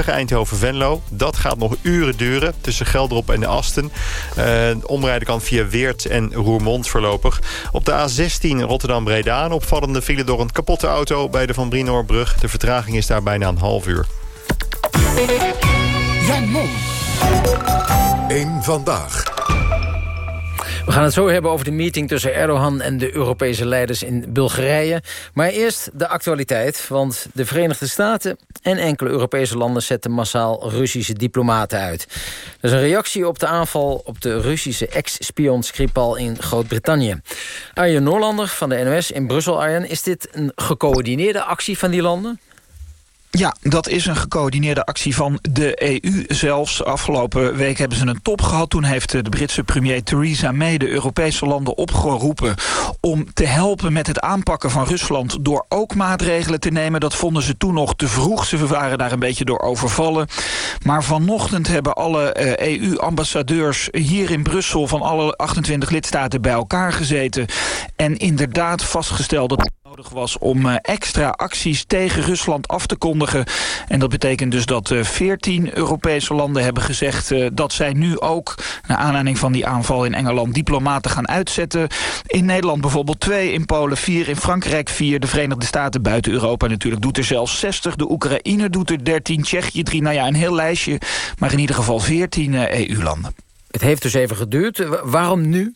A67 Eindhoven-Venlo. Dat gaat nog uren duren tussen Geldrop en de Asten... Uh, omrijden kan via Weert en Roermond voorlopig. Op de A16 Rotterdam-Breda een opvallende file door een kapotte auto... bij de Van Brienoorbrug. De vertraging is daar bijna een half uur. Jan. Eén vandaag. We gaan het zo hebben over de meeting tussen Erdogan en de Europese leiders in Bulgarije. Maar eerst de actualiteit, want de Verenigde Staten en enkele Europese landen zetten massaal Russische diplomaten uit. Dat is een reactie op de aanval op de Russische ex-spion Skripal in Groot-Brittannië. Arjen Noorlander van de NOS in Brussel, Arjen, is dit een gecoördineerde actie van die landen? Ja, dat is een gecoördineerde actie van de EU zelfs. Afgelopen week hebben ze een top gehad. Toen heeft de Britse premier Theresa May de Europese landen opgeroepen... om te helpen met het aanpakken van Rusland... door ook maatregelen te nemen. Dat vonden ze toen nog te vroeg. Ze waren daar een beetje door overvallen. Maar vanochtend hebben alle EU-ambassadeurs eh, e hier in Brussel... van alle 28 lidstaten bij elkaar gezeten. En inderdaad vastgesteld dat nodig was om eh, extra acties tegen Rusland af te kondigen. En dat betekent dus dat 14 eh, Europese landen hebben gezegd... Eh, dat zij nu ook, naar aanleiding van die aanval in Engeland... diplomaten gaan uitzetten. In Nederland bijvoorbeeld twee, in Polen vier, in Frankrijk vier... de Verenigde Staten buiten Europa natuurlijk doet er zelfs 60. De Oekraïne doet er 13, Tsjechië 3, nou ja, een heel lijstje. Maar in ieder geval 14 EU-landen. E Het heeft dus even geduurd. Waarom nu?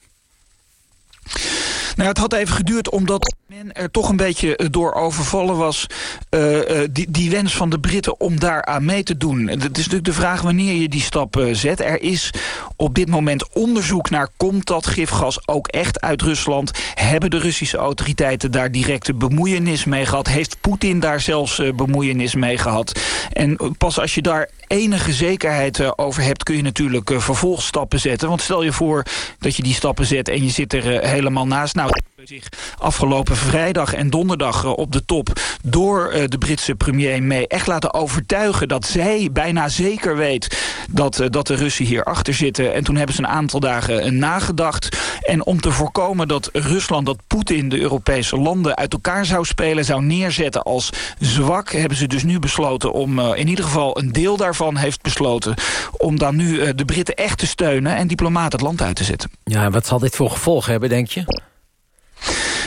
Nou, het had even geduurd omdat men er toch een beetje eh, door overvallen was... Uh, die, die wens van de Britten om daar aan mee te doen. Het is natuurlijk de vraag wanneer je die stap zet. Er is op dit moment onderzoek naar... komt dat gifgas ook echt uit Rusland? Hebben de Russische autoriteiten daar directe bemoeienis mee gehad? Heeft Poetin daar zelfs bemoeienis mee gehad? En pas als je daar enige zekerheid over hebt... kun je natuurlijk vervolgstappen zetten. Want stel je voor dat je die stappen zet en je zit er helemaal naast... Nou, zich afgelopen vrijdag en donderdag eh, op de top... door eh, de Britse premier May echt laten overtuigen... dat zij bijna zeker weet dat, eh, dat de Russen hier achter zitten. En toen hebben ze een aantal dagen nagedacht. En om te voorkomen dat Rusland, dat Poetin de Europese landen... uit elkaar zou spelen, zou neerzetten als zwak... hebben ze dus nu besloten om, in ieder geval een deel daarvan heeft besloten... om dan nu de Britten echt te steunen en diplomaten het land uit te zetten. Ja, wat zal dit voor gevolgen hebben, denk je?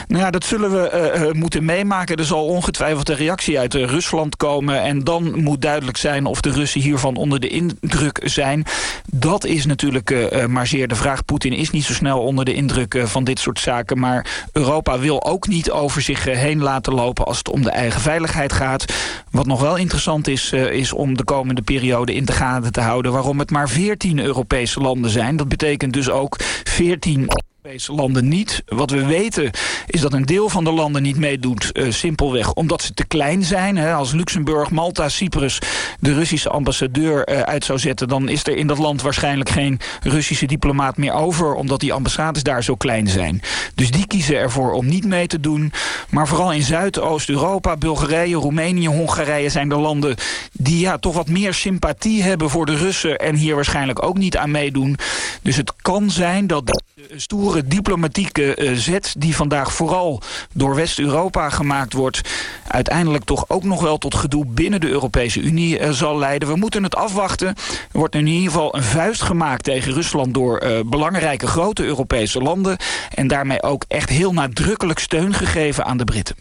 Nou ja, dat zullen we uh, moeten meemaken. Er zal ongetwijfeld een reactie uit uh, Rusland komen. En dan moet duidelijk zijn of de Russen hiervan onder de indruk zijn. Dat is natuurlijk maar zeer de vraag. Poetin is niet zo snel onder de indruk van dit soort zaken. Maar Europa wil ook niet over zich heen laten lopen als het om de eigen veiligheid gaat. Wat nog wel interessant is, is om de komende periode in de gaten te houden... waarom het maar 14 Europese landen zijn. Dat betekent dus ook 14 Europese landen niet. Wat we weten is dat een deel van de landen niet meedoet. Uh, simpelweg omdat ze te klein zijn. Hè. Als Luxemburg, Malta, Cyprus de Russische ambassadeur uh, uit zou zetten... dan is er in dat land waarschijnlijk geen Russische diplomaat meer over... omdat die ambassades daar zo klein zijn. Dus die kiezen ervoor om niet mee te doen. Maar vooral in Zuid-Oost-Europa, Bulgarije, Roemenië, Hongarije... zijn er landen die ja, toch wat meer sympathie hebben voor de Russen... en hier waarschijnlijk ook niet aan meedoen. Dus het kan zijn dat de stoere diplomatieke uh, zet... die vandaag vooral door West-Europa gemaakt wordt... uiteindelijk toch ook nog wel tot gedoe binnen de Europese Unie uh, zal leiden. We moeten het afwachten. Er wordt in ieder geval een vuist gemaakt tegen Rusland... door uh, belangrijke grote Europese landen. En daarmee ook echt heel nadrukkelijk steun gegeven aan de Britten.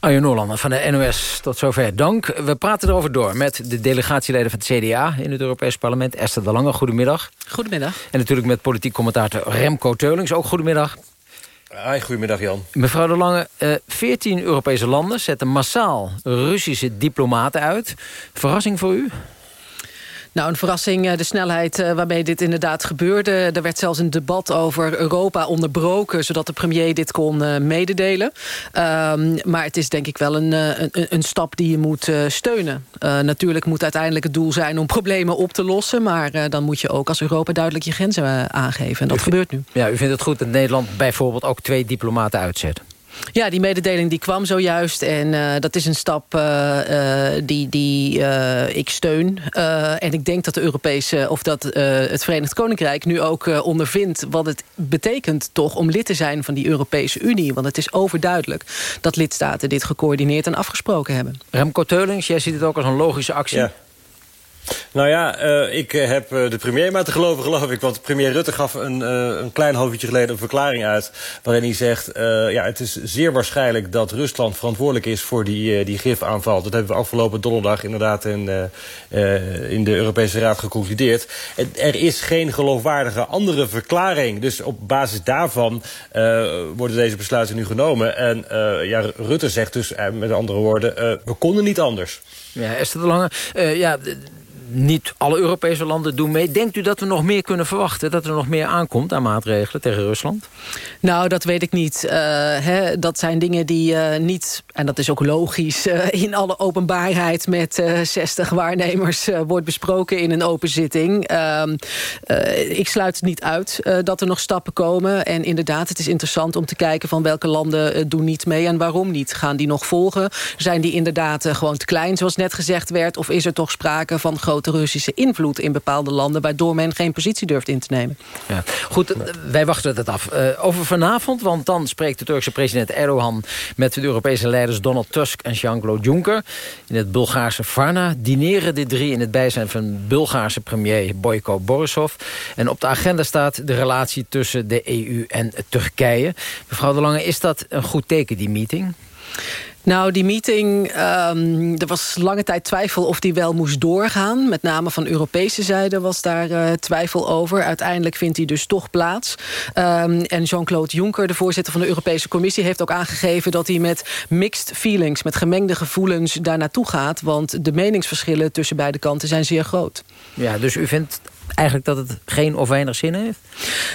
Arjen Noorlander van de NOS, tot zover. Dank. We praten erover door met de delegatieleider van het CDA... in het Europese parlement, Esther de Lange. Goedemiddag. Goedemiddag. En natuurlijk met politiek commentator Remco Teulings. Ook goedemiddag. Hi, goedemiddag Jan. Mevrouw de Lange, uh, 14 Europese landen zetten massaal Russische diplomaten uit. Verrassing voor u? Nou, een verrassing, eh, de snelheid eh, waarmee dit inderdaad gebeurde. Er werd zelfs een debat over Europa onderbroken... zodat de premier dit kon uh, mededelen. Um, maar het is denk ik wel een, een, een stap die je moet steunen. Uh, natuurlijk moet uiteindelijk het doel zijn om problemen op te lossen... maar dan moet je ook als Europa duidelijk je grenzen aangeven. En dat gebeurt nu. Ja, u vindt het goed dat Nederland bijvoorbeeld ook twee diplomaten uitzet? Ja, die mededeling die kwam zojuist. En uh, dat is een stap uh, die, die uh, ik steun. en ik denk dat de Europese of dat het Verenigd Koninkrijk nu ook ondervindt wat het betekent toch om lid te zijn van die Europese Unie. Want het is overduidelijk dat lidstaten dit gecoördineerd en afgesproken hebben. Remco Teulings, jij ziet het ook als een logische actie. Ja. Nou ja, uh, ik uh, heb uh, de premier maar te geloven, geloof ik. Want premier Rutte gaf een, een klein halfje geleden een verklaring uit... waarin hij zegt, ja, het is zeer waarschijnlijk dat Rusland verantwoordelijk is... voor die, die gifaanval. Dat hebben we afgelopen donderdag inderdaad in, in de Europese Raad geconcludeerd. er is geen geloofwaardige andere verklaring. Dus op basis daarvan worden deze besluiten nu genomen. En ja, Rutte zegt dus, met andere woorden, we konden niet anders. Ja, Esther de Lange, ja niet alle Europese landen doen mee. Denkt u dat we nog meer kunnen verwachten? Dat er nog meer aankomt aan maatregelen tegen Rusland? Nou, dat weet ik niet. Uh, hè, dat zijn dingen die uh, niet, en dat is ook logisch... Uh, in alle openbaarheid met 60 waarnemers wordt besproken in een open zitting. Ehm, ik sluit het niet uit dat er nog stappen komen. En inderdaad, het is interessant om te kijken van welke landen doen niet mee en waarom niet. Gaan die nog volgen? Zijn die inderdaad gewoon te klein, zoals net gezegd werd? Of is er toch sprake van grote grote Russische invloed in bepaalde landen... waardoor men geen positie durft in te nemen. Ja. Goed, wij wachten het af. Uh, over vanavond, want dan spreekt de Turkse president Erdogan... met de Europese leiders Donald Tusk en Jean-Claude Juncker. In het Bulgaarse Varna dineren de drie in het bijzijn van Bulgaarse premier Boyko Borisov. En op de agenda staat de relatie tussen de EU en Turkije. Mevrouw De Lange, is dat een goed teken, die meeting? Nou, die meeting, um, er was lange tijd twijfel of die wel moest doorgaan. Met name van Europese zijde was daar uh, twijfel over. Uiteindelijk vindt hij dus toch plaats. Um, en Jean-Claude Juncker, de voorzitter van de Europese Commissie... heeft ook aangegeven dat hij met mixed feelings... met gemengde gevoelens daar naartoe gaat. Want de meningsverschillen tussen beide kanten zijn zeer groot. Ja, dus u vindt eigenlijk dat het geen of weinig zin heeft?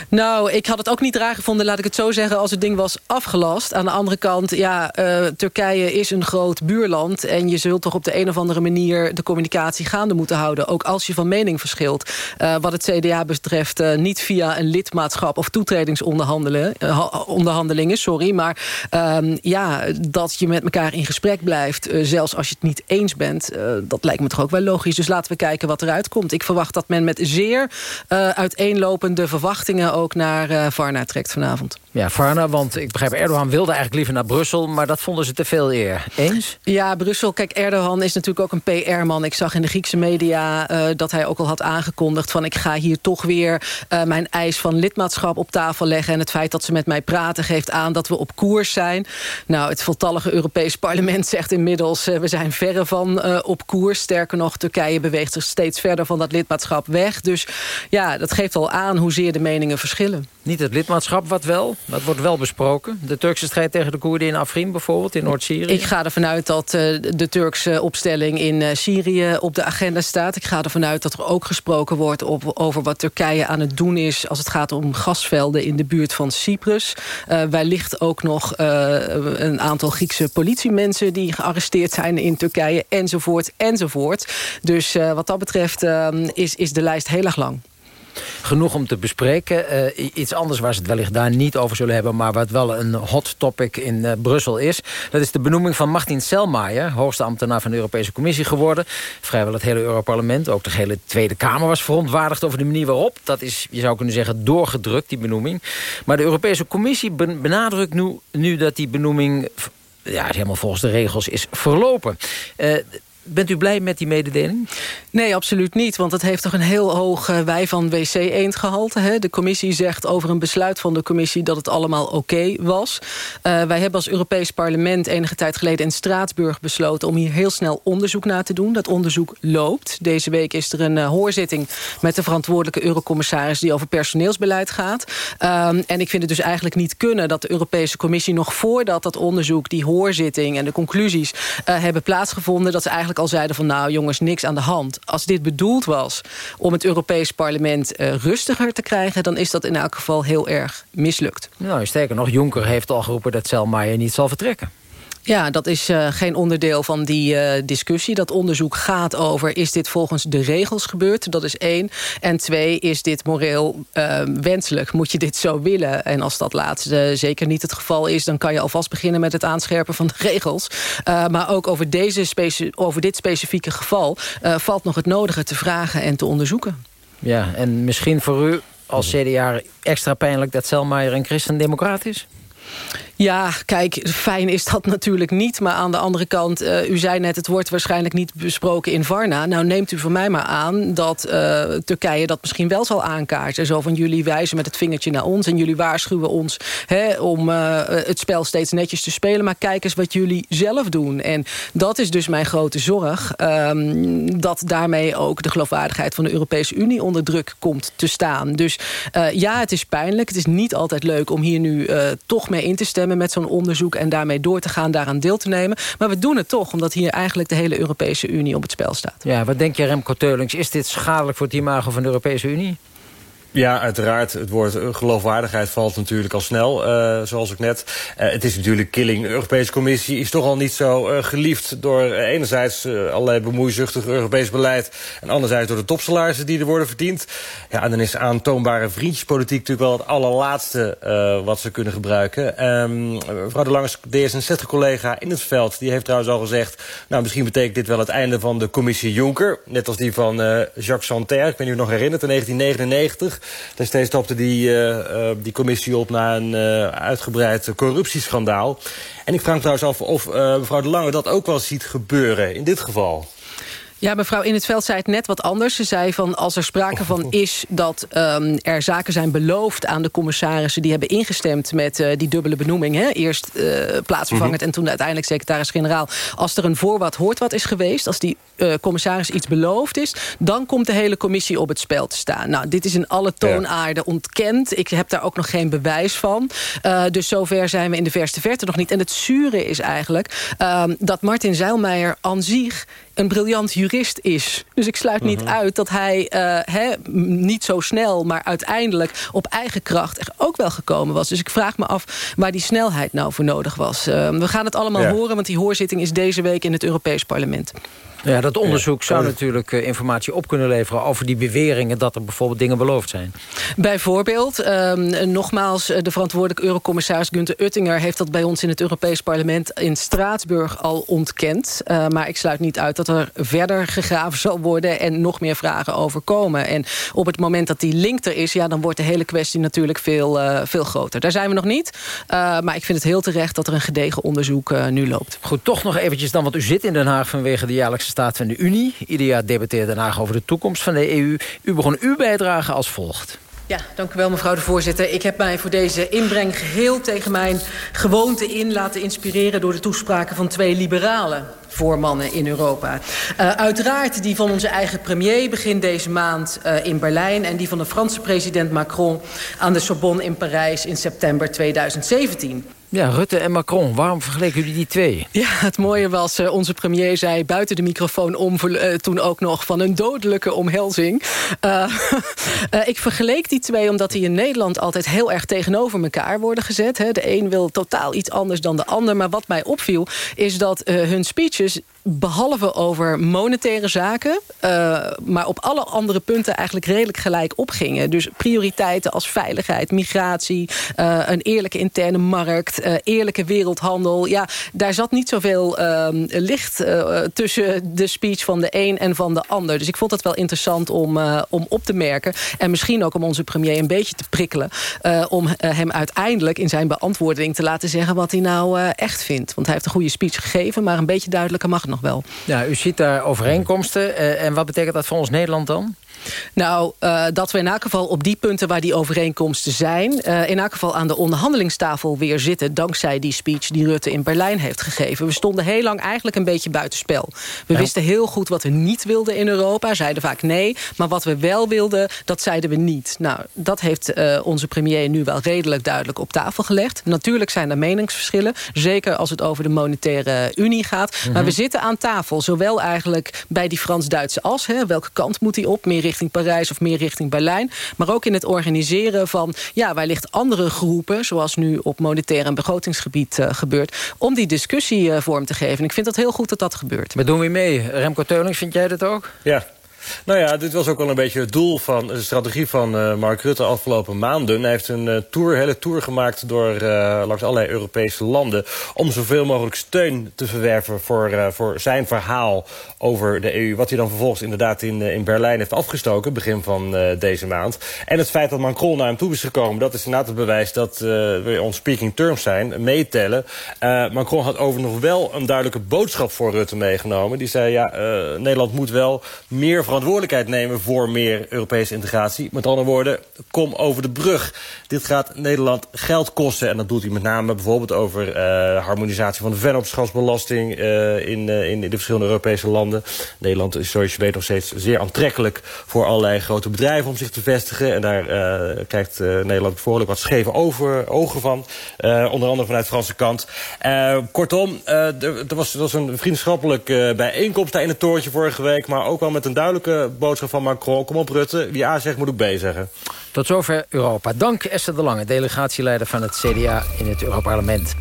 Nou, ik had het ook niet raar gevonden, laat ik het zo zeggen... als het ding was afgelast. Aan de andere kant, ja, uh, Turkije is een groot buurland... en je zult toch op de een of andere manier de communicatie gaande moeten houden. Ook als je van mening verschilt. Uh, wat het CDA betreft uh, niet via een lidmaatschap... of toetredingsonderhandelingen, sorry. Maar ehm, ja, dat je met elkaar in gesprek blijft... zelfs als je het niet eens bent, dat lijkt me toch ook wel logisch. Dus laten we kijken wat eruit komt. Ik verwacht dat men met zeer uh, uiteenlopende verwachtingen ook naar uh, Varna trekt vanavond. Ja, Varna, want ik begrijp Erdogan wilde eigenlijk liever naar Brussel... maar dat vonden ze te veel eer. Eens? Ja, Brussel. Kijk, Erdogan is natuurlijk ook een PR-man. Ik zag in de Griekse media uh, dat hij ook al had aangekondigd... van ik ga hier toch weer uh, mijn eis van lidmaatschap op tafel leggen... en het feit dat ze met mij praten geeft aan dat we op koers zijn. Nou, het voltallige Europees parlement zegt inmiddels... Uh, we zijn verre van op koers. Sterker nog, Turkije beweegt zich steeds verder van dat lidmaatschap weg. Dus ja, dat geeft al aan hoezeer de meningen verschillen. Niet het lidmaatschap, wat wel? Dat wordt wel besproken. De Turkse strijd tegen de Koerden in Afrin bijvoorbeeld, in Noord-Syrië. Ik ga ervan uit dat uh, de Turkse opstelling in uh, Syrië op de agenda staat. Ik ga ervan uit dat er ook gesproken wordt op, over wat Turkije aan het doen is... als het gaat om gasvelden in de buurt van Cyprus. Uh, wellicht ook nog een aantal Griekse politiemensen... die gearresteerd zijn in Turkije, enzovoort, enzovoort. Dus wat dat betreft is, is de lijst heel lang genoeg om te bespreken. Uh, iets anders waar ze het wellicht daar niet over zullen hebben... maar wat wel een hot topic in uh, Brussel is... dat is de benoeming van Martin Selmayr... hoogste ambtenaar van de Europese Commissie geworden. Vrijwel het hele Europarlement, ook de hele Tweede Kamer... was verontwaardigd over de manier waarop. Dat is, je zou kunnen zeggen, doorgedrukt, die benoeming. Maar de Europese Commissie benadrukt nu, nu dat die benoeming... ja, helemaal volgens de regels is verlopen. Uh, Bent u blij met die mededeling? Nee, absoluut niet. Want het heeft toch een heel hoog uh, wij van wc-eend gehalte. De commissie zegt over een besluit van de commissie... dat het allemaal oké was. Uh, wij hebben als Europees parlement enige tijd geleden in Straatsburg besloten... om hier heel snel onderzoek naar te doen. Dat onderzoek loopt. Deze week is er een uh, hoorzitting met de verantwoordelijke eurocommissaris... die over personeelsbeleid gaat. Um, en ik vind het dus eigenlijk niet kunnen dat de Europese Commissie... nog voordat dat onderzoek, die hoorzitting en de conclusies... hebben plaatsgevonden, dat ze eigenlijk al zeiden van... nou jongens, niks aan de hand. Als dit bedoeld was om het Europees parlement uh, rustiger te krijgen... dan is dat in elk geval heel erg mislukt. Nou, sterker nog, Juncker heeft al geroepen dat Selmayr niet zal vertrekken. Ja, dat is uh, geen onderdeel van die uh, discussie. Dat onderzoek gaat over, is dit volgens de regels gebeurd? Dat is één. En twee, is dit moreel uh, wenselijk? Moet je dit zo willen? En als dat laatste zeker niet het geval is... dan kan je alvast beginnen met het aanscherpen van de regels. maar ook over, deze over dit specifieke geval... valt nog het nodige te vragen en te onderzoeken. Ja, en misschien voor u als CDA extra pijnlijk... dat Selmayr een christendemocraat is? Ja, kijk, fijn is dat natuurlijk niet. Maar aan de andere kant, uh, u zei net... het wordt waarschijnlijk niet besproken in Varna. Nou, neemt u van mij maar aan dat uh, Turkije dat misschien wel zal aankaarten. Zo van jullie wijzen met het vingertje naar ons... en jullie waarschuwen ons hè, om uh, het spel steeds netjes te spelen. Maar kijk eens wat jullie zelf doen. En dat is dus mijn grote zorg. Um, dat daarmee ook de geloofwaardigheid van de Europese Unie... onder druk komt te staan. Dus ja, het is pijnlijk. Het is niet altijd leuk om hier nu toch mee in te stemmen met zo'n onderzoek... en daarmee door te gaan, daaraan deel te nemen. Maar we doen het toch, omdat hier eigenlijk de hele Europese Unie op het spel staat. Ja, wat denk je Remco Teulings? Is dit schadelijk voor het imago van de Europese Unie? Ja, uiteraard. Het woord geloofwaardigheid valt natuurlijk al snel, uh, zoals ik net. Uh, het is natuurlijk killing. De Europese Commissie is toch al niet zo geliefd... door enerzijds allerlei bemoeizuchtig Europees beleid... en anderzijds door de topsalarissen die er worden verdiend. Ja, en dan is aantoonbare vriendjespolitiek natuurlijk wel het allerlaatste wat ze kunnen gebruiken. Um, mevrouw de Lange, D66-collega in het veld, die heeft trouwens al gezegd... nou, misschien betekent dit wel het einde van de commissie Juncker. Net als die van Jacques Santer, ik of je nog herinnert, in 1999... Destijds stapte die, uh, die commissie op na een uh, uitgebreid corruptieschandaal. En ik vraag me trouwens af of mevrouw De Lange dat ook wel ziet gebeuren in dit geval. Ja, mevrouw In het Veld zei het net wat anders. Ze zei van als er sprake van is dat um, er zaken zijn beloofd aan de commissarissen... die hebben ingestemd met uh, die dubbele benoeming. Hè? Eerst uh, plaatsvervangend mm -hmm. en toen uiteindelijk secretaris-generaal. Als er een voor wat hoort wat is geweest... als die uh, commissaris iets beloofd is... dan komt de hele commissie op het spel te staan. Nou, dit is in alle toonaarden ja. ontkend. Ik heb daar ook nog geen bewijs van. dus zover zijn we in de verste verte nog niet. En het zure is eigenlijk um, dat Martin Zeilmeijer aan zich een briljant jurist is. Dus ik sluit niet uh -huh. uit dat hij uh, he, niet zo snel... maar uiteindelijk op eigen kracht er ook wel gekomen was. Dus ik vraag me af waar die snelheid nou voor nodig was. Uh, we gaan het allemaal ja. horen, want die hoorzitting is deze week... in het Europees Parlement. Ja, dat onderzoek zou natuurlijk uh, informatie op kunnen leveren... over die beweringen dat er bijvoorbeeld dingen beloofd zijn. Bijvoorbeeld, um, nogmaals, de verantwoordelijk eurocommissaris Gunther Uttinger... heeft dat bij ons in het Europees Parlement in Straatsburg al ontkend. Uh, maar ik sluit niet uit dat er verder gegraven zal worden... en nog meer vragen over komen. En op het moment dat die link er is... ja, dan wordt de hele kwestie natuurlijk veel, uh, veel groter. Daar zijn we nog niet. maar ik vind het heel terecht dat er een gedegen onderzoek nu loopt. Goed, toch nog eventjes dan, want u zit in Den Haag... vanwege de jaarlijkse Staat van de Unie. Ieder jaar debatteert Den Haag over de toekomst van de EU. U begon uw bijdrage als volgt. Ja, dank u wel mevrouw de voorzitter. Ik heb mij voor deze inbreng geheel tegen mijn gewoonte in laten inspireren... door de toespraken van twee liberalen voormannen in Europa. Uh, uiteraard die van onze eigen premier begin deze maand uh, in Berlijn... en die van de Franse president Macron aan de Sorbonne in Parijs in september 2017. Ja, Rutte en Macron, waarom vergeleken jullie die twee? Ja, het mooie was, uh, onze premier zei buiten de microfoon om... Uh, toen ook nog van een dodelijke omhelzing. Uh, ik vergeleek die twee omdat die in Nederland altijd heel erg tegenover elkaar worden gezet. Hè. De een wil totaal iets anders dan de ander. Maar wat mij opviel is dat hun speeches behalve over monetaire zaken... Uh, maar op alle andere punten eigenlijk redelijk gelijk opgingen. Dus prioriteiten als veiligheid, migratie... Uh, een eerlijke interne markt, uh, eerlijke wereldhandel. Ja, daar zat niet zoveel ehm, licht tussen de speech van de een en van de ander. Dus ik vond het wel interessant om, om op te merken. En misschien ook om onze premier een beetje te prikkelen... om hem uiteindelijk in zijn beantwoording te laten zeggen... wat hij nou echt vindt. Want hij heeft een goede speech gegeven... maar een beetje duidelijker mag nog wel. Ja, u ziet daar overeenkomsten. Uh, en wat betekent dat voor ons Nederland dan? Nou, uh, dat we in elk geval op die punten waar die overeenkomsten zijn... Uh, in elk geval aan de onderhandelingstafel weer zitten... dankzij die speech die Rutte in Berlijn heeft gegeven. We stonden heel lang eigenlijk een beetje buitenspel. We ja. wisten heel goed wat we niet wilden in Europa. Zeiden vaak nee. Maar wat we wel wilden, dat zeiden we niet. Nou, dat heeft uh, onze premier nu wel redelijk duidelijk op tafel gelegd. Natuurlijk zijn er meningsverschillen. Zeker als het over de monetaire unie gaat. Mm -hmm. Maar we zitten aan tafel. Zowel eigenlijk bij die Frans-Duitse as. Hè, welke kant moet die op? Meer richting Parijs of meer richting Berlijn. Maar ook in het organiseren van ja, wellicht andere groepen... zoals nu op monetair en begrotingsgebied uh, gebeurt... om die discussie uh, vorm te geven. En ik vind dat heel goed dat dat gebeurt. Maar doen we mee? Remco Teulings, vind jij dat ook? Ja, Nou ja, dit was ook wel een beetje het doel van de strategie van uh, Mark Rutte afgelopen maanden. Hij heeft een uh, tour, hele tour gemaakt door uh, langs allerlei Europese landen... om zoveel mogelijk steun te verwerven voor, voor zijn verhaal over de EU. Wat hij dan vervolgens inderdaad in, in Berlijn heeft afgestoken, begin van deze maand. En het feit dat Macron naar hem toe is gekomen... dat is inderdaad het bewijs dat we on speaking terms zijn, meetellen. Macron had over nog wel een duidelijke boodschap voor Rutte meegenomen. Die zei, ja, Nederland moet wel meer verantwoordelijkheid nemen voor meer Europese integratie. Met andere woorden, kom over de brug. Dit gaat Nederland geld kosten. En dat doet hij met name bijvoorbeeld over uh, harmonisatie van de vennootschapsbelasting uh, in, uh, in de verschillende Europese landen. Nederland is zoals je weet nog steeds zeer aantrekkelijk voor allerlei grote bedrijven om zich te vestigen. En daar krijgt Nederland behoorlijk wat scheve over, ogen van. onder andere vanuit de Franse kant. kortom, er, was, was een vriendschappelijk bijeenkomst daar in het toortje vorige week. Maar ook wel met een duidelijke boodschap van Macron. Kom op Rutte, wie A zegt moet ook B zeggen. Tot zover Europa. Dank Esther de Lange, delegatieleider van het CDA in het Europarlement.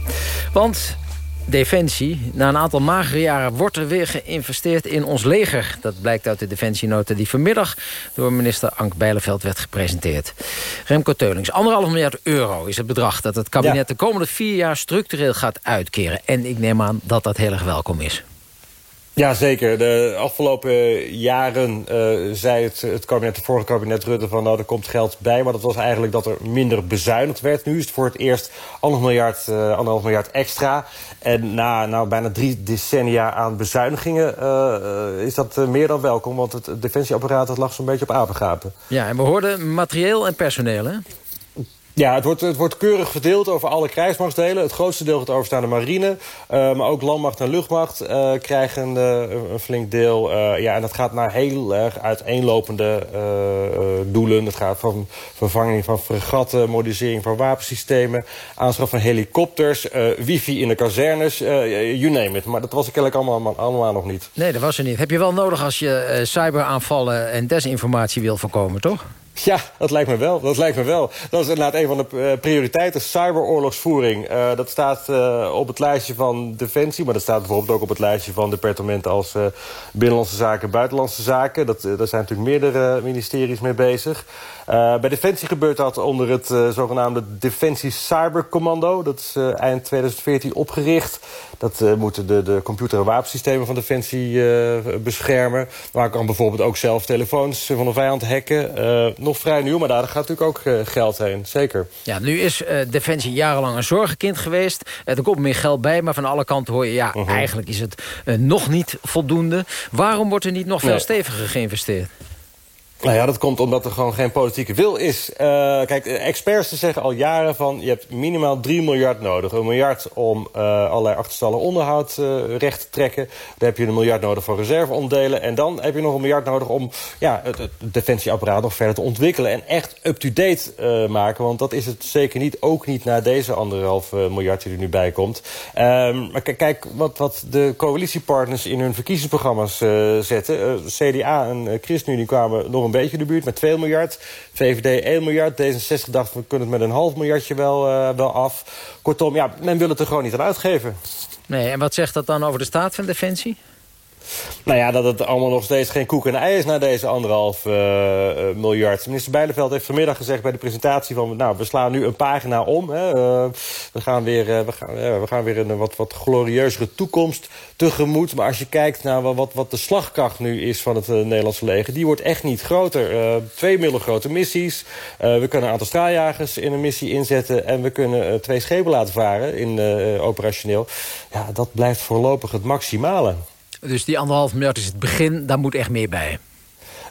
Want Defensie. Na een aantal magere jaren wordt er weer geïnvesteerd in ons leger. Dat blijkt uit de defensienota die vanmiddag door minister Ank Bijleveld werd gepresenteerd. Remco Teulings, anderhalf miljard euro is het bedrag dat het kabinet de komende vier jaar structureel gaat uitkeren. En ik neem aan dat dat heel erg welkom is. Ja, zeker. De afgelopen jaren uh, zei het, het kabinet, het vorige kabinet Rutte... van nou, er komt geld bij, maar dat was eigenlijk dat er minder bezuinigd werd. Nu is het voor het eerst anderhalf miljard, anderhalf miljard extra. En na nou, bijna drie decennia aan bezuinigingen uh, is dat meer dan welkom. Want het defensieapparaat lag zo'n beetje op apengapen. Ja, en we hoorden materieel en personeel, hè? Ja, het wordt, het wordt keurig verdeeld over alle krijgsmachtsdelen. Het grootste deel gaat overstaan de marine. Uh, maar ook landmacht en luchtmacht uh, krijgen een flink deel. ja, en dat gaat naar heel erg uiteenlopende doelen. Het gaat van vervanging van fregatten, modernisering van wapensystemen... aanschaf van helikopters, wifi in de kazernes, you name it. Maar dat was ik eigenlijk allemaal, allemaal nog niet. Nee, dat was er niet. Heb je wel nodig als je cyberaanvallen en desinformatie wil voorkomen, toch? Ja, dat lijkt me wel. Dat lijkt me wel. Dat is inderdaad een van de eh, prioriteiten. Cyberoorlogsvoering. Uh, dat staat uh, op het lijstje van Defensie. Maar dat staat bijvoorbeeld ook op het lijstje van departementen als Binnenlandse Zaken Buitenlandse Zaken. Dat, daar zijn natuurlijk meerdere ministeries mee bezig. Bij Defensie gebeurt dat onder het zogenaamde Defensie Cybercommando. Dat is eind 2014 opgericht. Dat moeten de, de computer- en wapensystemen van Defensie beschermen. Maar kan bijvoorbeeld ook zelf telefoons van de vijand hacken. Nog vrij nieuw, maar daar gaat natuurlijk ook geld heen. Zeker. Ja, nu is Defensie jarenlang een zorgenkind geweest. er komt meer geld bij, maar van alle kanten hoor je... ja, -huh. eigenlijk is het nog niet voldoende. Waarom wordt er niet nog veel nee. steviger geïnvesteerd? Nou ja, dat komt omdat er gewoon geen politieke wil is. Uh, kijk, experts zeggen al jaren van... je hebt minimaal 3 miljard nodig. Een miljard om uh, allerlei achterstallen onderhoud uh, recht te trekken. Dan heb je een miljard nodig voor reserveonderdelen. En dan heb je nog een miljard nodig om ja, het, defensieapparaat nog verder te ontwikkelen. En echt up-to-date maken. Want dat is het zeker niet. Ook niet na deze anderhalf miljard die er nu bij komt. Um, maar kijk, wat, wat de coalitiepartners in hun verkiezingsprogramma's zetten. CDA en ChristenUnie kwamen nog een beetje de buurt met 2 miljard. VVD 1 miljard. D66 dacht we kunnen het met een half miljardje wel, uh, wel af. Kortom, ja, men wil het er gewoon niet aan uitgeven. Nee, en wat zegt dat dan over de staat van Defensie? Nou ja, dat het allemaal nog steeds geen koek en ei is na deze anderhalf uh, uh, miljard. Minister Bijleveld heeft vanmiddag gezegd bij de presentatie van... nou, we slaan nu een pagina om. Hè. Uh, we, gaan weer, we, gaan, we gaan weer een wat, wat glorieuzere toekomst tegemoet. Maar als je kijkt naar wat, wat de slagkracht nu is van het Nederlandse leger... die wordt echt niet groter. twee middelgrote missies. we kunnen een aantal straaljagers in een missie inzetten... en we kunnen twee schepen laten varen in operationeel. Ja, dat blijft voorlopig het maximale. Dus die anderhalf miljard is het begin, daar moet echt meer bij.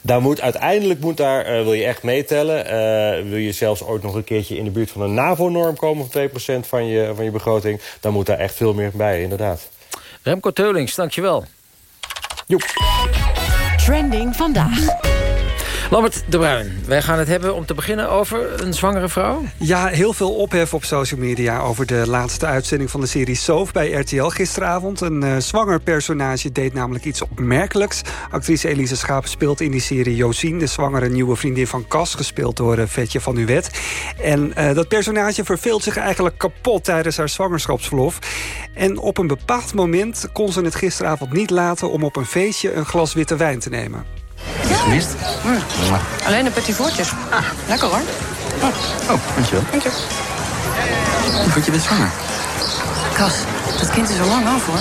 Daar moet, uiteindelijk moet daar, uh, wil je echt meetellen... Uh, wil je zelfs ooit nog een keertje in de buurt van een NAVO-norm komen... van 2% van je, van je begroting, dan moet daar echt veel meer bij, inderdaad. Remco Teulings, dankjewel. Joep. Trending vandaag. Lambert de Bruin, wij gaan het hebben om te beginnen over een zwangere vrouw. Ja, heel veel ophef op social media over de laatste uitzending van de serie Soof bij RTL gisteravond. Een uh, zwanger personage deed namelijk iets opmerkelijks. Actrice Elise Schaap speelt in die serie Josien, de zwangere nieuwe vriendin van Cas, gespeeld door Vetje van Uwet. En uh, dat personage verveelt zich eigenlijk kapot tijdens haar zwangerschapsverlof. En op een bepaald moment kon ze het gisteravond niet laten om op een feestje een glas witte wijn te nemen. Gemist. Alleen de petit voortjes. Ah, lekker hoor. Oh, dankjewel. Dank je. Hoe je dit zwanger? Kas, dat kind is al lang af hoor.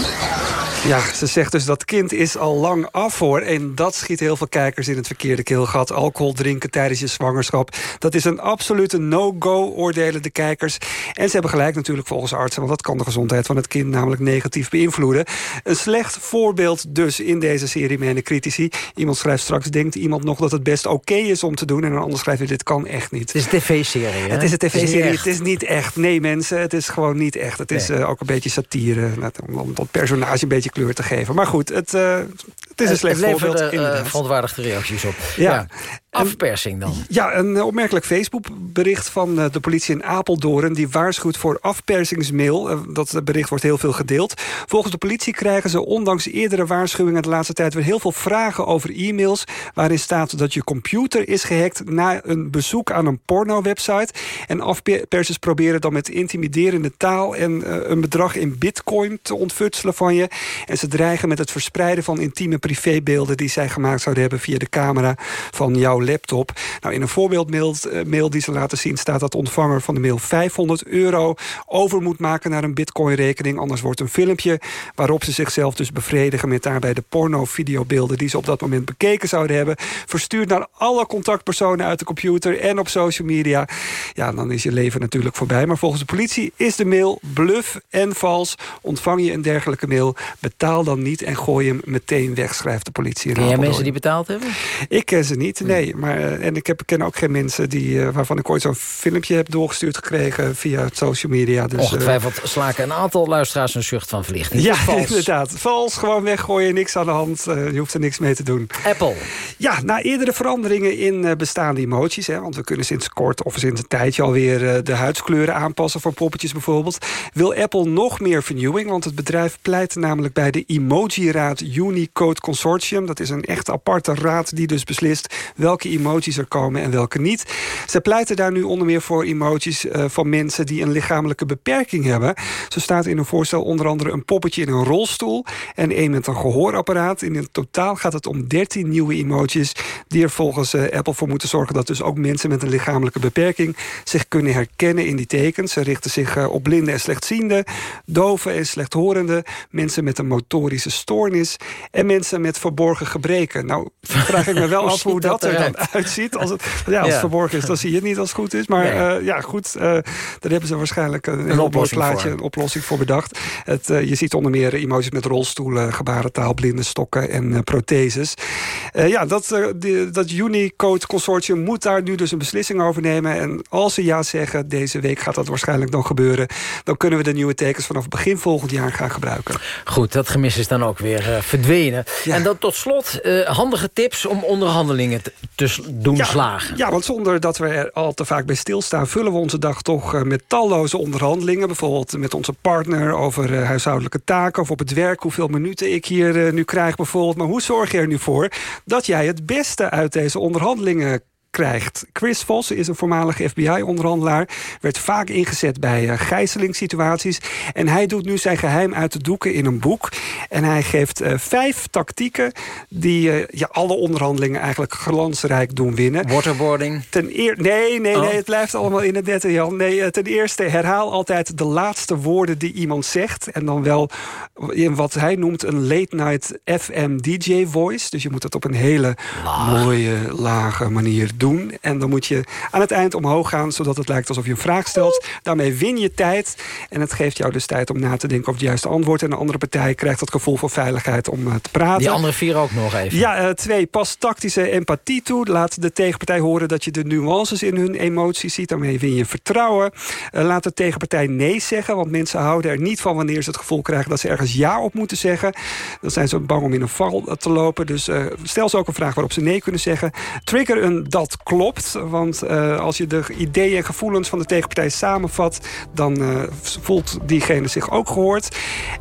Ja, ze zegt dus dat kind is al lang af hoor. En dat schiet heel veel kijkers in het verkeerde keelgat. Alcohol drinken tijdens je zwangerschap. Dat is een absolute no-go, oordelen de kijkers. En ze hebben gelijk natuurlijk volgens artsen... want dat kan de gezondheid van het kind namelijk negatief beïnvloeden. Een slecht voorbeeld dus in deze serie menen critici. Iemand schrijft straks, denkt iemand nog dat het best oké is om te doen... en een ander schrijft, dit kan echt niet. Het is een tv-serie, Het is een tv-serie, het is niet echt. Nee mensen, het is gewoon niet echt. Het is eh, ook een beetje satire, om dat personage een beetje kleur te geven. Maar goed, het, eh, het is een slecht het voorbeeld. eh, inderdaad. verontwaardigde reacties op. Ja. Afpersing dan. Ja, een opmerkelijk Facebook-bericht van eh, de politie in Apeldoorn... die waarschuwt voor afpersingsmail. Eh, Dat bericht wordt heel veel gedeeld. Volgens de politie krijgen ze ondanks eerdere waarschuwingen... de laatste tijd weer heel veel vragen over e-mails... waarin staat dat je computer is gehackt... na een bezoek aan een porno-website. En afpersers proberen dan met intimiderende taal... en eh, een bedrag in bitcoin te ontfutselen van je. En ze dreigen met het verspreiden van intieme privébeelden... die zij gemaakt zouden hebben via de camera van jouw laptop. Nou, in een voorbeeldmail eh, mail die ze laten zien... staat dat de ontvanger van de mail 500 euro over moet maken... naar een bitcoin-rekening. Anders wordt een filmpje waarop ze zichzelf dus bevredigen... met daarbij de porno-videobeelden die ze op dat moment bekeken zouden hebben... verstuurd naar alle contactpersonen uit de computer en op social media. Ja, dan is je leven natuurlijk voorbij. Maar volgens de politie is de mail bluff en vals. Ontvang je een dergelijke mail, betaal dan niet... en gooi hem meteen weg, schrijft de politie. in Ken jij mensen die betaald hebben? Ik ken ze niet, nee. Maar, eh, en ik heb, ken ook geen mensen die, eh, waarvan ik ooit zo'n filmpje heb doorgestuurd gekregen via social media. Dus, eh, Ongetwijfeld slaken een aantal luisteraars een zucht van verlichting. ja, Vals. inderdaad. Vals, gewoon weggooien, niks aan de hand. je hoeft er niks mee te doen. Apple. Ja, na eerdere veranderingen in bestaande emoties... Hè, want we kunnen sinds kort of sinds een tijdje alweer... de huidskleuren aanpassen voor poppetjes bijvoorbeeld... wil Apple nog meer vernieuwing... want het bedrijf pleit namelijk bij de Emoji-raad Unicode Consortium. Dat is een echt aparte raad die dus beslist... welke emojis er komen en welke niet. Ze pleiten daar nu onder meer voor emojis eh, van mensen... die een lichamelijke beperking hebben. Zo staat in een voorstel onder andere een poppetje in een rolstoel... en een met een gehoorapparaat. In het totaal gaat het om 13 nieuwe emojis... die er volgens eh, Apple voor moeten zorgen... dat dus ook mensen met een lichamelijke beperking... zich kunnen herkennen in die tekens. Ze richten zich eh, op blinden en slechtzienden... doven en slechthorenden... mensen met een motorische stoornis... en mensen met verborgen gebreken. Nou, vraag ik me wel af hoe dat, dat er dan uitziet. Als het, ja, als het verborgen is, dan zie je het niet als het goed is. Maar eh, ja, goed, eh, daar hebben ze waarschijnlijk een, heel oplossing plaatje... voor. een oplossing voor bedacht. Het, eh, je ziet onder meer emoties met rolstoelen, gebarentaal, blinde stokken en protheses. Ja, dat, die- dat Unicode Consortium moet daar nu dus een beslissing over nemen. En als ze ja zeggen, deze week gaat dat waarschijnlijk dan gebeuren... dan kunnen we de nieuwe tekens vanaf begin volgend jaar gaan gebruiken. Goed, dat gemis is dan ook weer verdwenen. En dan tot slot handige tips om onderhandelingen te, te s- doen slagen. Ja, want zonder dat we er al te vaak bij stilstaan... vullen we onze dag toch eh, met talloze onderhandelingen. Bijvoorbeeld met onze partner over eh, huishoudelijke taken... of op het werk, hoeveel minuten ik hier eh, nu krijg bijvoorbeeld. Maar hoe zorg je er nu voor dat jij het beste uit deze onderhandelingen krijgt. Chris Voss is een voormalige FBI-onderhandelaar. Werd vaak ingezet bij uh, gijzelingssituaties. En hij doet nu zijn geheim uit de doeken in een boek. En hij geeft uh, vijf tactieken... die uh, ja, alle onderhandelingen eigenlijk glansrijk doen winnen. Waterboarding? Ten eer nee, nee, Oh. nee, het blijft allemaal in het nette, Jan. Nee, ten eerste herhaal altijd de laatste woorden die iemand zegt. En dan wel in wat hij noemt een late-night FM-DJ-voice. Dus je moet het op een hele Laag. mooie, lage manier doen. En dan moet je aan het eind omhoog gaan... zodat het lijkt alsof je een vraag stelt. Daarmee win je tijd. En het geeft jou dus tijd om na te denken over het juiste antwoord. En de andere partij krijgt het gevoel van veiligheid om uh, te praten. Die andere vier ook nog even. Ja, uh, twee, pas tactische empathie toe. Laat de tegenpartij horen dat je de nuances in hun emoties ziet. Daarmee win je vertrouwen. Uh, laat de tegenpartij nee zeggen. Want mensen houden er niet van wanneer ze het gevoel krijgen... dat ze ergens ja op moeten zeggen. Dan zijn ze bang om in een val te lopen. Dus uh, stel ze ook een vraag waarop ze nee kunnen zeggen. Trigger een dat dat klopt. Want uh, als je de ideeën en gevoelens van de tegenpartij samenvat... dan uh, voelt diegene zich ook gehoord.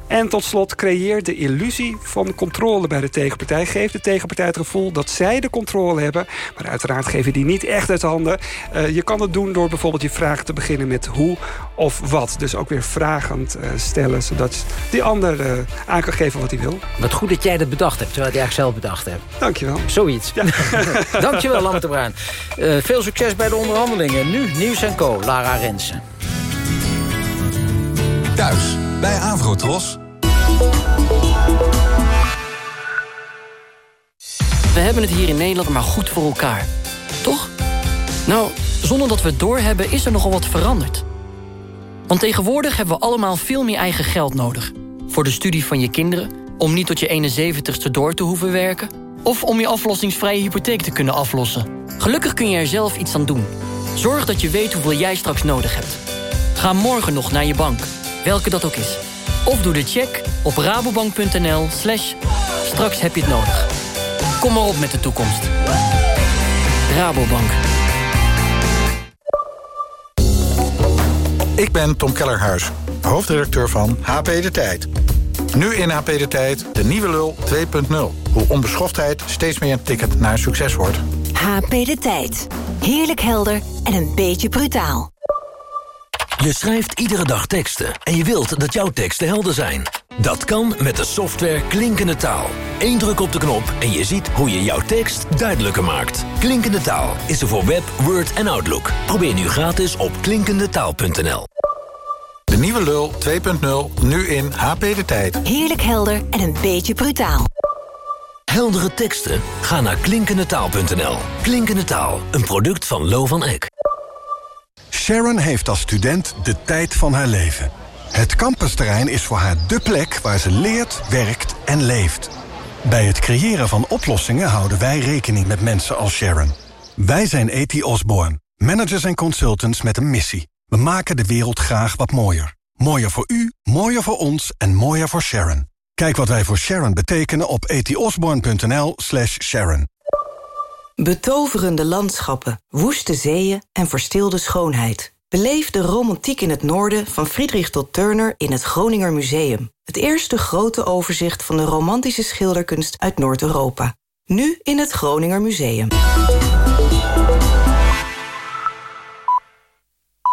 En tot slot creëer de illusie van controle bij de tegenpartij. Geef de tegenpartij het gevoel dat zij de controle hebben. Maar uiteraard geven die niet echt uit handen. Uh, je kan het doen door bijvoorbeeld je vraag te beginnen met hoe of wat. Dus ook weer vragend stellen, zodat die ander aan kan geven wat hij wil. Wat goed dat jij dat bedacht hebt, terwijl je eigenlijk zelf bedacht hebt. Dankjewel. Zoiets. Ja. Dankjewel, Lammert de Bruin. Uh, veel succes bij de onderhandelingen. Nu Nieuws en Co, Lara Rensen. Thuis, bij Avrotros. We hebben het hier in Nederland maar goed voor elkaar. Toch? Nou, zonder dat we het doorhebben is er nogal wat veranderd. Want tegenwoordig hebben we allemaal veel meer eigen geld nodig. Voor de studie van je kinderen, om niet tot je 71ste door te hoeven werken... of om je aflossingsvrije hypotheek te kunnen aflossen. Gelukkig kun je er zelf iets aan doen. Zorg dat je weet hoeveel jij straks nodig hebt. Ga morgen nog naar je bank, welke dat ook is. Of doe de check op rabobank.nl slash straks heb je het nodig. Kom maar op met de toekomst. Rabobank. Ik ben Tom Kellerhuis, hoofdredacteur van HP De Tijd. Nu in HP De Tijd, de nieuwe lul 2.0. Hoe onbeschoftheid steeds meer een ticket naar succes wordt. HP De Tijd. Heerlijk helder en een beetje brutaal. Je schrijft iedere dag teksten en je wilt dat jouw teksten helder zijn. Dat kan met de software Klinkende Taal. Eén druk op de knop en je ziet hoe je jouw tekst duidelijker maakt. Klinkende Taal is er voor Web, Word en Outlook. Probeer nu gratis op klinkendetaal.nl. De nieuwe lul 2.0, nu in HP De Tijd. Heerlijk helder en een beetje brutaal. Heldere teksten? Ga naar klinkendetaal.nl. Klinkende Taal, een product van Lo van Eck. Sharon heeft als student de tijd van haar leven. Het campusterrein is voor haar dé plek waar ze leert, werkt en leeft. Bij het creëren van oplossingen houden wij rekening met mensen als Sharon. Wij zijn E.T. Osborne, managers en consultants met een missie. We maken de wereld graag wat mooier. Mooier voor u, mooier voor ons en mooier voor Sharon. Kijk wat wij voor Sharon betekenen op etiosborn.nl slash Sharon. Betoverende landschappen, woeste zeeën en verstilde schoonheid. Beleef de romantiek in het noorden van Friedrich tot Turner in het Groninger Museum. Het eerste grote overzicht van de romantische schilderkunst uit Noord-Europa. Nu in het Groninger Museum.